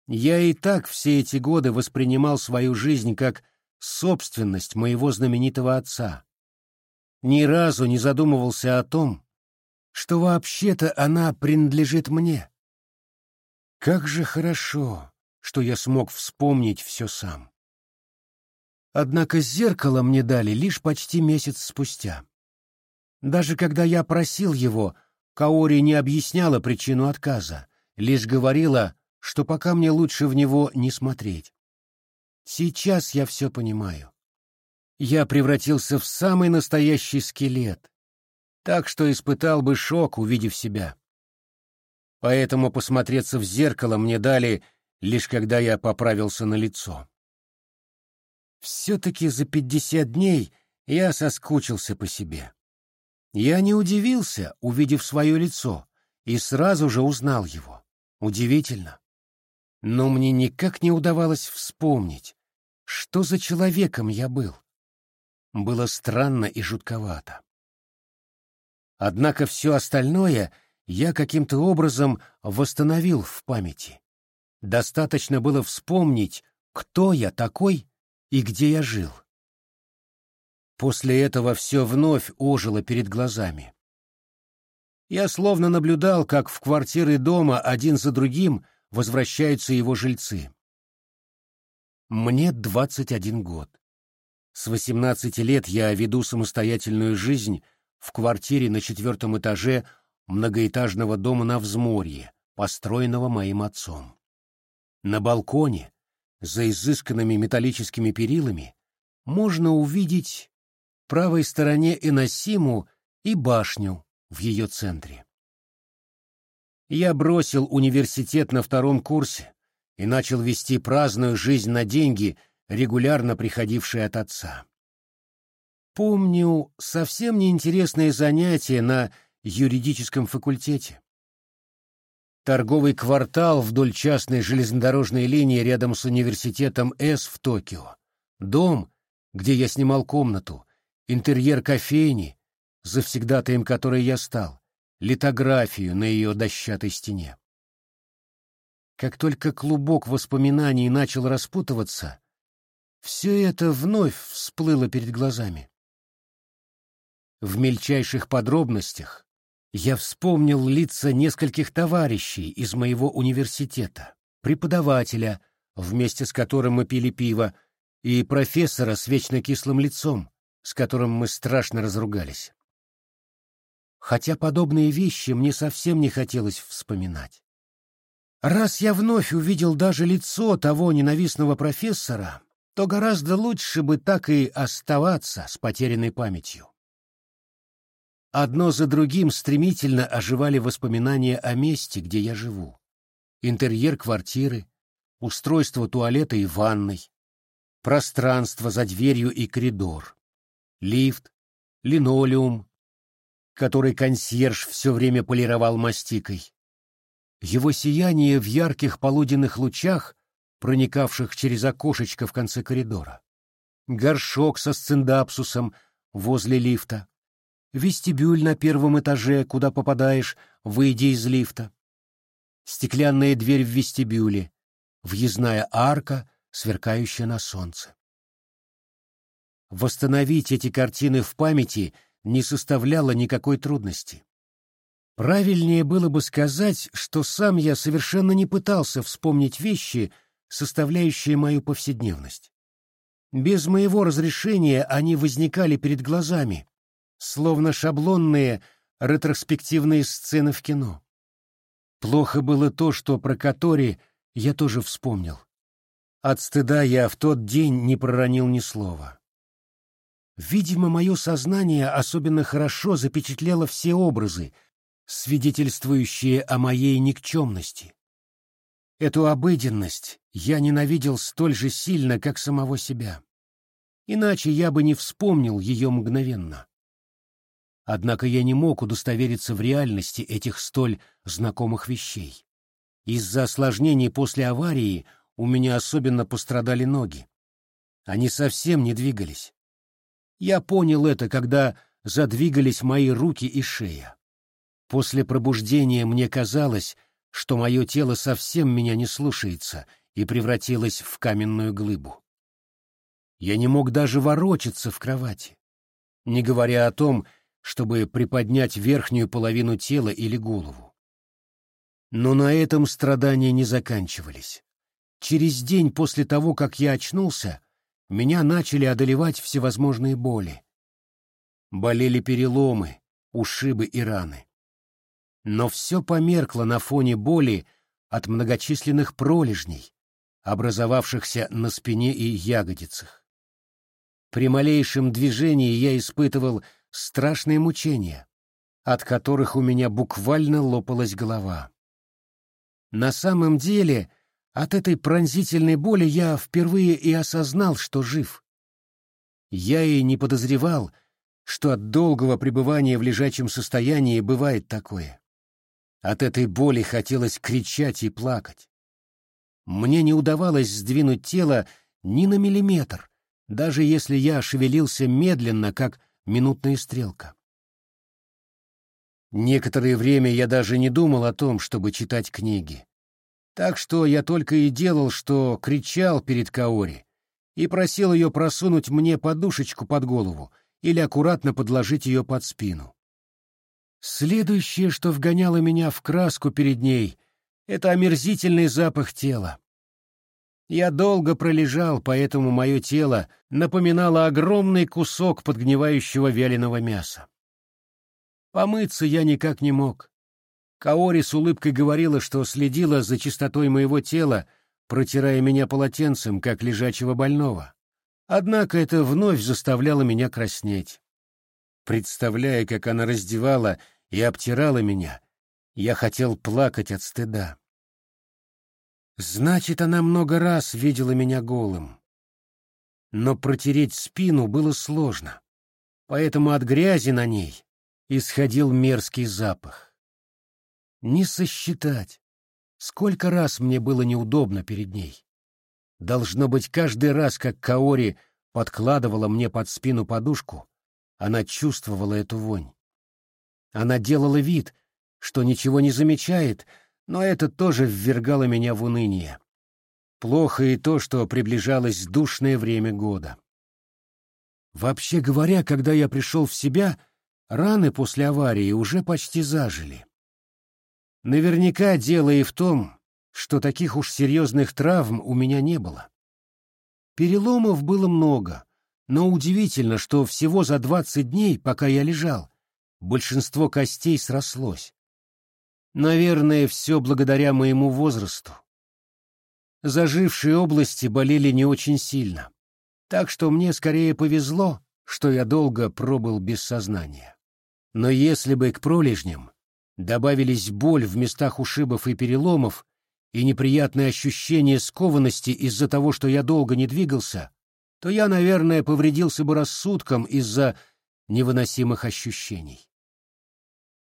Я и так все эти годы воспринимал свою жизнь как собственность моего знаменитого отца. Ни разу не задумывался о том, что вообще-то она принадлежит мне. Как же хорошо, что я смог вспомнить все сам. Однако зеркало мне дали лишь почти месяц спустя. Даже когда я просил его, Каори не объясняла причину отказа, лишь говорила, что пока мне лучше в него не смотреть. Сейчас я все понимаю. Я превратился в самый настоящий скелет, так что испытал бы шок, увидев себя. Поэтому посмотреться в зеркало мне дали, лишь когда я поправился на лицо. Все-таки за пятьдесят дней я соскучился по себе. Я не удивился, увидев свое лицо, и сразу же узнал его. Удивительно но мне никак не удавалось вспомнить, что за человеком я был. Было странно и жутковато. Однако все остальное я каким-то образом восстановил в памяти. Достаточно было вспомнить, кто я такой и где я жил. После этого все вновь ожило перед глазами. Я словно наблюдал, как в квартиры дома один за другим возвращаются его жильцы. Мне 21 год. С 18 лет я веду самостоятельную жизнь в квартире на четвертом этаже многоэтажного дома на взморье, построенного моим отцом. На балконе, за изысканными металлическими перилами, можно увидеть правой стороне Эносиму и башню в ее центре. Я бросил университет на втором курсе и начал вести праздную жизнь на деньги, регулярно приходившие от отца. Помню совсем неинтересные занятия на юридическом факультете. Торговый квартал вдоль частной железнодорожной линии рядом с университетом С в Токио. Дом, где я снимал комнату, интерьер кофейни, завсегдатаем которой я стал, литографию на ее дощатой стене. Как только клубок воспоминаний начал распутываться, все это вновь всплыло перед глазами. В мельчайших подробностях я вспомнил лица нескольких товарищей из моего университета, преподавателя, вместе с которым мы пили пиво, и профессора с вечно кислым лицом, с которым мы страшно разругались. хотя подобные вещи мне совсем не хотелось вспоминать. Раз я вновь увидел даже лицо того ненавистного профессора, то гораздо лучше бы так и оставаться с потерянной памятью. Одно за другим стремительно оживали воспоминания о месте, где я живу. Интерьер квартиры, устройство туалета и ванной, пространство за дверью и коридор, лифт, линолеум, который консьерж все время полировал мастикой. Его сияние в ярких полуденных лучах проникавших через окошечко в конце коридора. Горшок со сциндапсусом возле лифта. Вестибюль на первом этаже, куда попадаешь, выйдя из лифта. Стеклянная дверь в вестибюле. Въездная арка, сверкающая на солнце. Восстановить эти картины в памяти не составляло никакой трудности. Правильнее было бы сказать, что сам я совершенно не пытался вспомнить вещи, составляющие мою повседневность. Без моего разрешения они возникали перед глазами, словно шаблонные ретроспективные сцены в кино. Плохо было то, что про Катори я тоже вспомнил. От стыда я в тот день не проронил ни слова. Видимо, мое сознание особенно хорошо запечатлело все образы, свидетельствующие о моей никчемности. Эту обыденность я ненавидел столь же сильно, как самого себя. Иначе я бы не вспомнил ее мгновенно. Однако я не мог удостовериться в реальности этих столь знакомых вещей. Из-за осложнений после аварии у меня особенно пострадали ноги. Они совсем не двигались. Я понял это, когда задвигались мои руки и шея. После пробуждения мне казалось, что мое тело совсем меня не слушается и превратилось в каменную глыбу. Я не мог даже ворочаться в кровати, не говоря о том, чтобы приподнять верхнюю половину тела или голову. Но на этом страдания не заканчивались. Через день после того, как я очнулся, меня начали одолевать всевозможные боли. Болели переломы, ушибы и раны. Но все померкло на фоне боли от многочисленных пролежней, образовавшихся на спине и ягодицах. При малейшем движении я испытывал страшные мучения, от которых у меня буквально лопалась голова. На самом деле, от этой пронзительной боли я впервые и осознал, что жив. Я и не подозревал, что от долгого пребывания в лежачем состоянии бывает такое. От этой боли хотелось кричать и плакать. Мне не удавалось сдвинуть тело ни на миллиметр, даже если я шевелился медленно, как минутная стрелка. Некоторое время я даже не думал о том, чтобы читать книги. Так что я только и делал, что кричал перед Каори и просил ее просунуть мне подушечку под голову или аккуратно подложить ее под спину. Следующее, что вгоняло меня в краску перед ней, это омерзительный запах тела. Я долго пролежал, поэтому мое тело напоминало огромный кусок подгнивающего вяленого мяса. Помыться я никак не мог. Каори с улыбкой говорила, что следила за чистотой моего тела, протирая меня полотенцем, как лежачего больного. Однако это вновь заставляло меня краснеть. Представляя, как она раздевала и обтирала меня, я хотел плакать от стыда. Значит, она много раз видела меня голым. Но протереть спину было сложно, поэтому от грязи на ней исходил мерзкий запах. Не сосчитать, сколько раз мне было неудобно перед ней. Должно быть, каждый раз, как Каори подкладывала мне под спину подушку, она чувствовала эту вонь. Она делала вид, что ничего не замечает, но это тоже ввергало меня в уныние. Плохо и то, что приближалось душное время года. Вообще говоря, когда я пришел в себя, раны после аварии уже почти зажили. Наверняка дело и в том, что таких уж серьезных травм у меня не было. Переломов было много, но удивительно, что всего за двадцать дней, пока я лежал, большинство костей срослось. Наверное, все благодаря моему возрасту. Зажившие области болели не очень сильно, так что мне скорее повезло, что я долго пробыл без сознания. Но если бы к пролежням добавились боль в местах ушибов и переломов и неприятное ощущение скованности из-за того, что я долго не двигался, то я, наверное, повредился бы рассудком из-за невыносимых ощущений.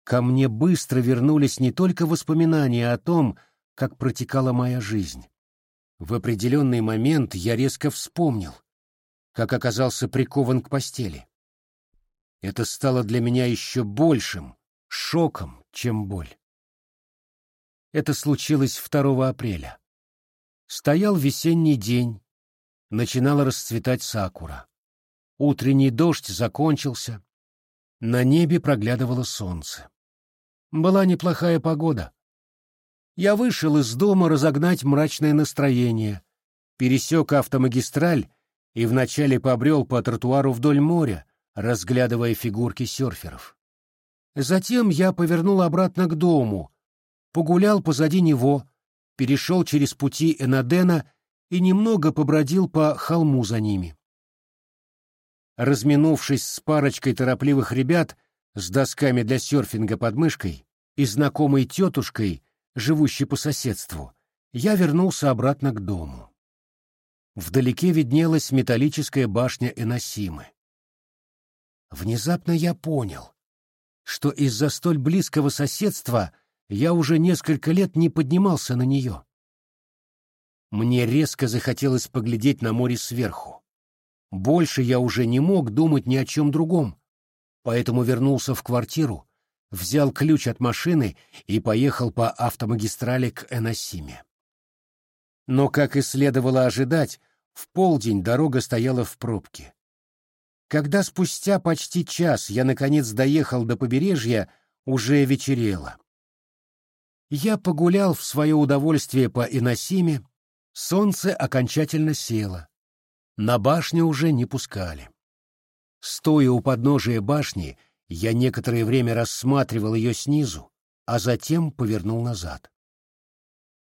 Ко мне быстро вернулись не только воспоминания о том, как протекала моя жизнь. В определенный момент я резко вспомнил, как оказался прикован к постели. Это стало для меня еще большим шоком, чем боль. Это случилось 2 апреля. Стоял весенний день, начинала расцветать сакура. Утренний дождь закончился, на небе проглядывало солнце. Была неплохая погода. Я вышел из дома разогнать мрачное настроение, пересек автомагистраль и вначале побрел по тротуару вдоль моря, разглядывая фигурки серферов. Затем я повернул обратно к дому, погулял позади него, перешел через пути Энадена и немного побродил по холму за ними. Разминувшись с парочкой торопливых ребят с досками для серфинга под мышкой и знакомой тетушкой, живущей по соседству, я вернулся обратно к дому. Вдалеке виднелась металлическая башня Эносимы. Внезапно я понял, что из-за столь близкого соседства я уже несколько лет не поднимался на нее. Мне резко захотелось поглядеть на море сверху. Больше я уже не мог думать ни о чем другом, поэтому вернулся в квартиру, взял ключ от машины и поехал по автомагистрали к Эносиме. Но, как и следовало ожидать, в полдень дорога стояла в пробке. Когда спустя почти час я наконец доехал до побережья, уже вечерело. Я погулял в свое удовольствие по Иносиме, Солнце окончательно село. На башню уже не пускали. Стоя у подножия башни, я некоторое время рассматривал ее снизу, а затем повернул назад.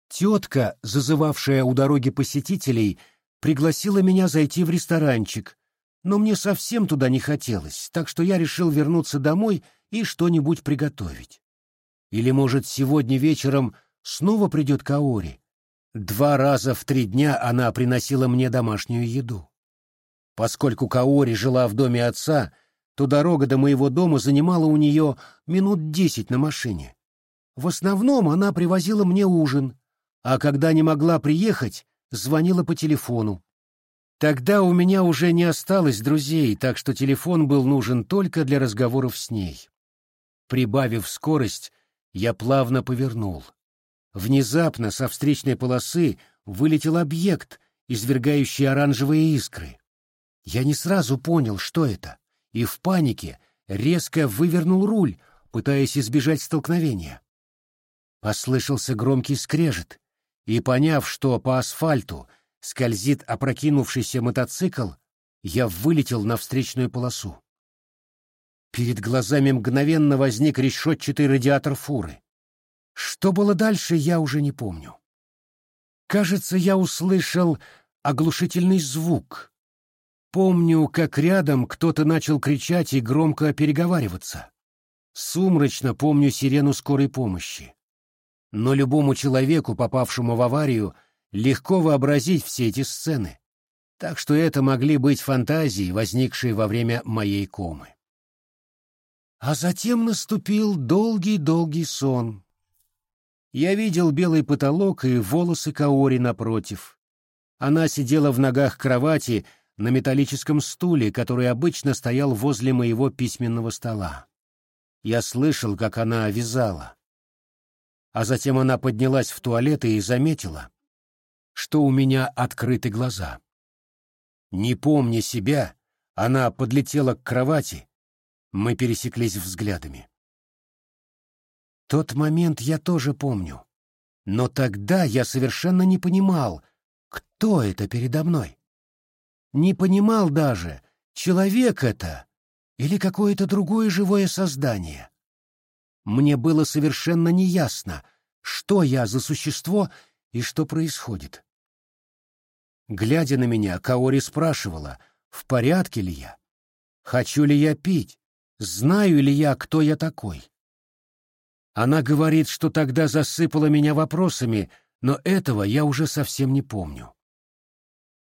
Тетка, зазывавшая у дороги посетителей, пригласила меня зайти в ресторанчик, но мне совсем туда не хотелось, так что я решил вернуться домой и что-нибудь приготовить. Или, может, сегодня вечером снова придет Каори, Два раза в три дня она приносила мне домашнюю еду. Поскольку Каори жила в доме отца, то дорога до моего дома занимала у нее минут десять на машине. В основном она привозила мне ужин, а когда не могла приехать, звонила по телефону. Тогда у меня уже не осталось друзей, так что телефон был нужен только для разговоров с ней. Прибавив скорость, я плавно повернул. Внезапно со встречной полосы вылетел объект, извергающий оранжевые искры. Я не сразу понял, что это, и в панике резко вывернул руль, пытаясь избежать столкновения. Послышался громкий скрежет, и, поняв, что по асфальту скользит опрокинувшийся мотоцикл, я вылетел на встречную полосу. Перед глазами мгновенно возник решетчатый радиатор фуры. Что было дальше, я уже не помню. Кажется, я услышал оглушительный звук. Помню, как рядом кто-то начал кричать и громко переговариваться. Сумрачно помню сирену скорой помощи. Но любому человеку, попавшему в аварию, легко вообразить все эти сцены. Так что это могли быть фантазии, возникшие во время моей комы. А затем наступил долгий-долгий сон, я видел белый потолок и волосы Каори напротив. Она сидела в ногах кровати на металлическом стуле, который обычно стоял возле моего письменного стола. Я слышал, как она вязала. А затем она поднялась в туалет и заметила, что у меня открыты глаза. Не помня себя, она подлетела к кровати, мы пересеклись взглядами. Тот момент я тоже помню. Но тогда я совершенно не понимал, кто это передо мной. Не понимал даже, человек это или какое-то другое живое создание. Мне было совершенно неясно, что я за существо и что происходит. Глядя на меня, Каори спрашивала, в порядке ли я, хочу ли я пить, знаю ли я, кто я такой. Она говорит, что тогда засыпала меня вопросами, но этого я уже совсем не помню.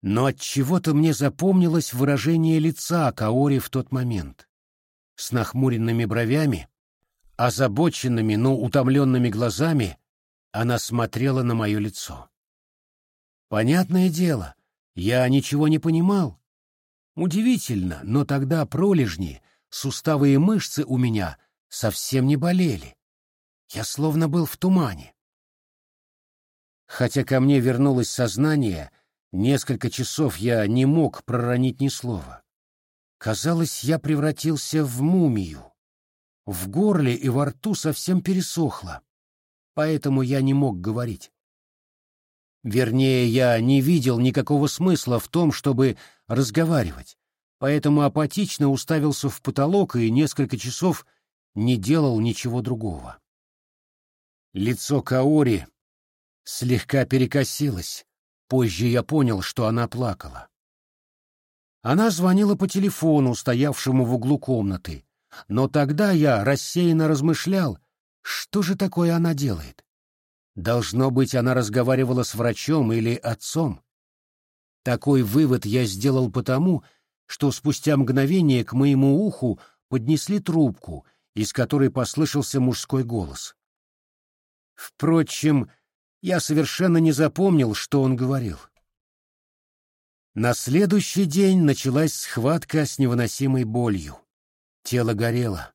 Но от чего-то мне запомнилось выражение лица Каори в тот момент. С нахмуренными бровями, озабоченными, но утомленными глазами она смотрела на мое лицо. Понятное дело, я ничего не понимал. Удивительно, но тогда пролежни, суставы и мышцы у меня совсем не болели. Я словно был в тумане. Хотя ко мне вернулось сознание, несколько часов я не мог проронить ни слова. Казалось, я превратился в мумию. В горле и во рту совсем пересохло, поэтому я не мог говорить. Вернее, я не видел никакого смысла в том, чтобы разговаривать, поэтому апатично уставился в потолок и несколько часов не делал ничего другого. Лицо Каори слегка перекосилось. Позже я понял, что она плакала. Она звонила по телефону, стоявшему в углу комнаты, но тогда я рассеянно размышлял, что же такое она делает. Должно быть, она разговаривала с врачом или отцом. Такой вывод я сделал потому, что спустя мгновение к моему уху поднесли трубку, из которой послышался мужской голос. Впрочем, я совершенно не запомнил, что он говорил. На следующий день началась схватка с невыносимой болью. Тело горело.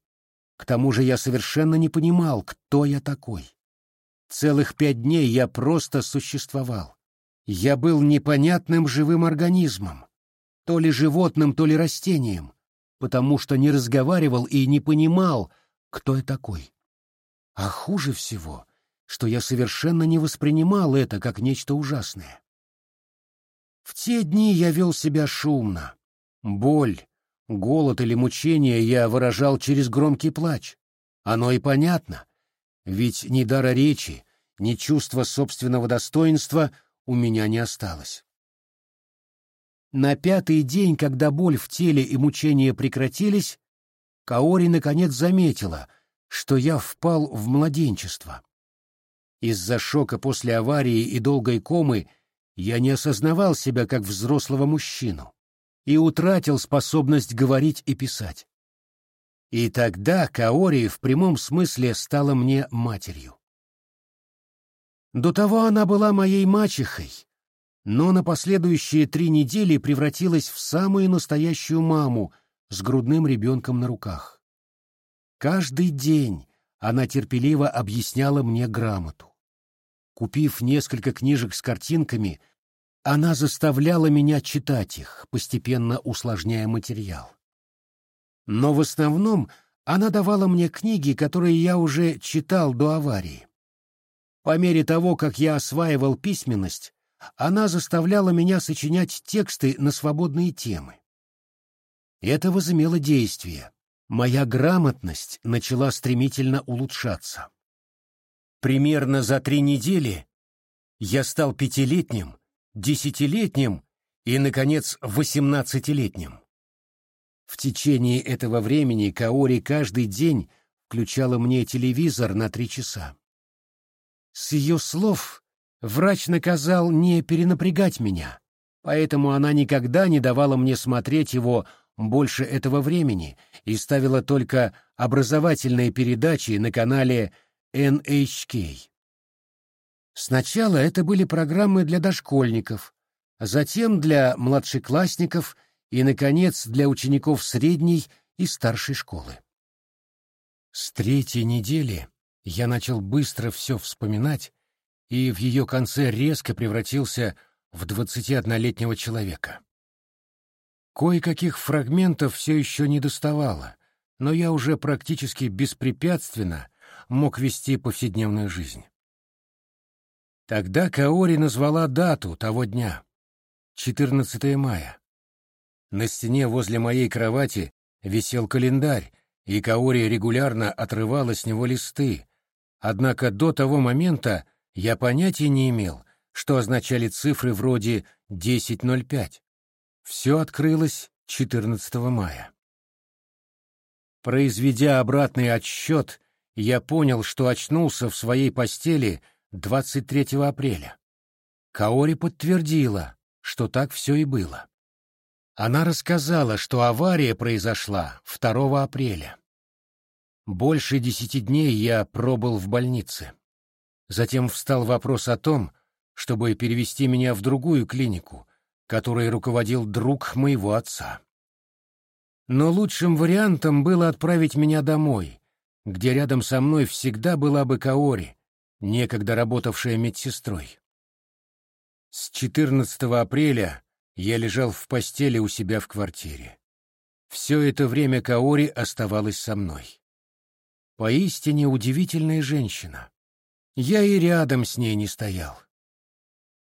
К тому же я совершенно не понимал, кто я такой. Целых пять дней я просто существовал. Я был непонятным живым организмом, то ли животным, то ли растением, потому что не разговаривал и не понимал, кто я такой. А хуже всего, что я совершенно не воспринимал это как нечто ужасное. В те дни я вел себя шумно. Боль, голод или мучение я выражал через громкий плач. Оно и понятно, ведь ни дара речи, ни чувства собственного достоинства у меня не осталось. На пятый день, когда боль в теле и мучения прекратились, Каори наконец заметила, что я впал в младенчество. Из-за шока после аварии и долгой комы я не осознавал себя как взрослого мужчину и утратил способность говорить и писать. И тогда Каори в прямом смысле стала мне матерью. До того она была моей мачехой, но на последующие три недели превратилась в самую настоящую маму с грудным ребенком на руках. Каждый день она терпеливо объясняла мне грамоту. Купив несколько книжек с картинками, она заставляла меня читать их, постепенно усложняя материал. Но в основном она давала мне книги, которые я уже читал до аварии. По мере того, как я осваивал письменность, она заставляла меня сочинять тексты на свободные темы. Это возымело действие. Моя грамотность начала стремительно улучшаться. Примерно за три недели я стал пятилетним, десятилетним и, наконец, восемнадцатилетним. В течение этого времени Каори каждый день включала мне телевизор на три часа. С ее слов врач наказал не перенапрягать меня, поэтому она никогда не давала мне смотреть его больше этого времени и ставила только образовательные передачи на канале NHK. Сначала это были программы для дошкольников, затем для младшеклассников и, наконец, для учеников средней и старшей школы. С третьей недели я начал быстро все вспоминать и в ее конце резко превратился в 21-летнего человека. Кое-каких фрагментов все еще не доставало, но я уже практически беспрепятственно мог вести повседневную жизнь. Тогда Каори назвала дату того дня — 14 мая. На стене возле моей кровати висел календарь, и Каори регулярно отрывала с него листы. Однако до того момента я понятия не имел, что означали цифры вроде 10.05. Все открылось 14 мая. Произведя обратный отсчет, я понял, что очнулся в своей постели 23 апреля. Каори подтвердила, что так все и было. Она рассказала, что авария произошла 2 апреля. Больше десяти дней я пробыл в больнице. Затем встал вопрос о том, чтобы перевести меня в другую клинику, которой руководил друг моего отца. Но лучшим вариантом было отправить меня домой, где рядом со мной всегда была бы Каори, некогда работавшая медсестрой. С 14 апреля я лежал в постели у себя в квартире. Все это время Каори оставалась со мной. Поистине удивительная женщина. Я и рядом с ней не стоял.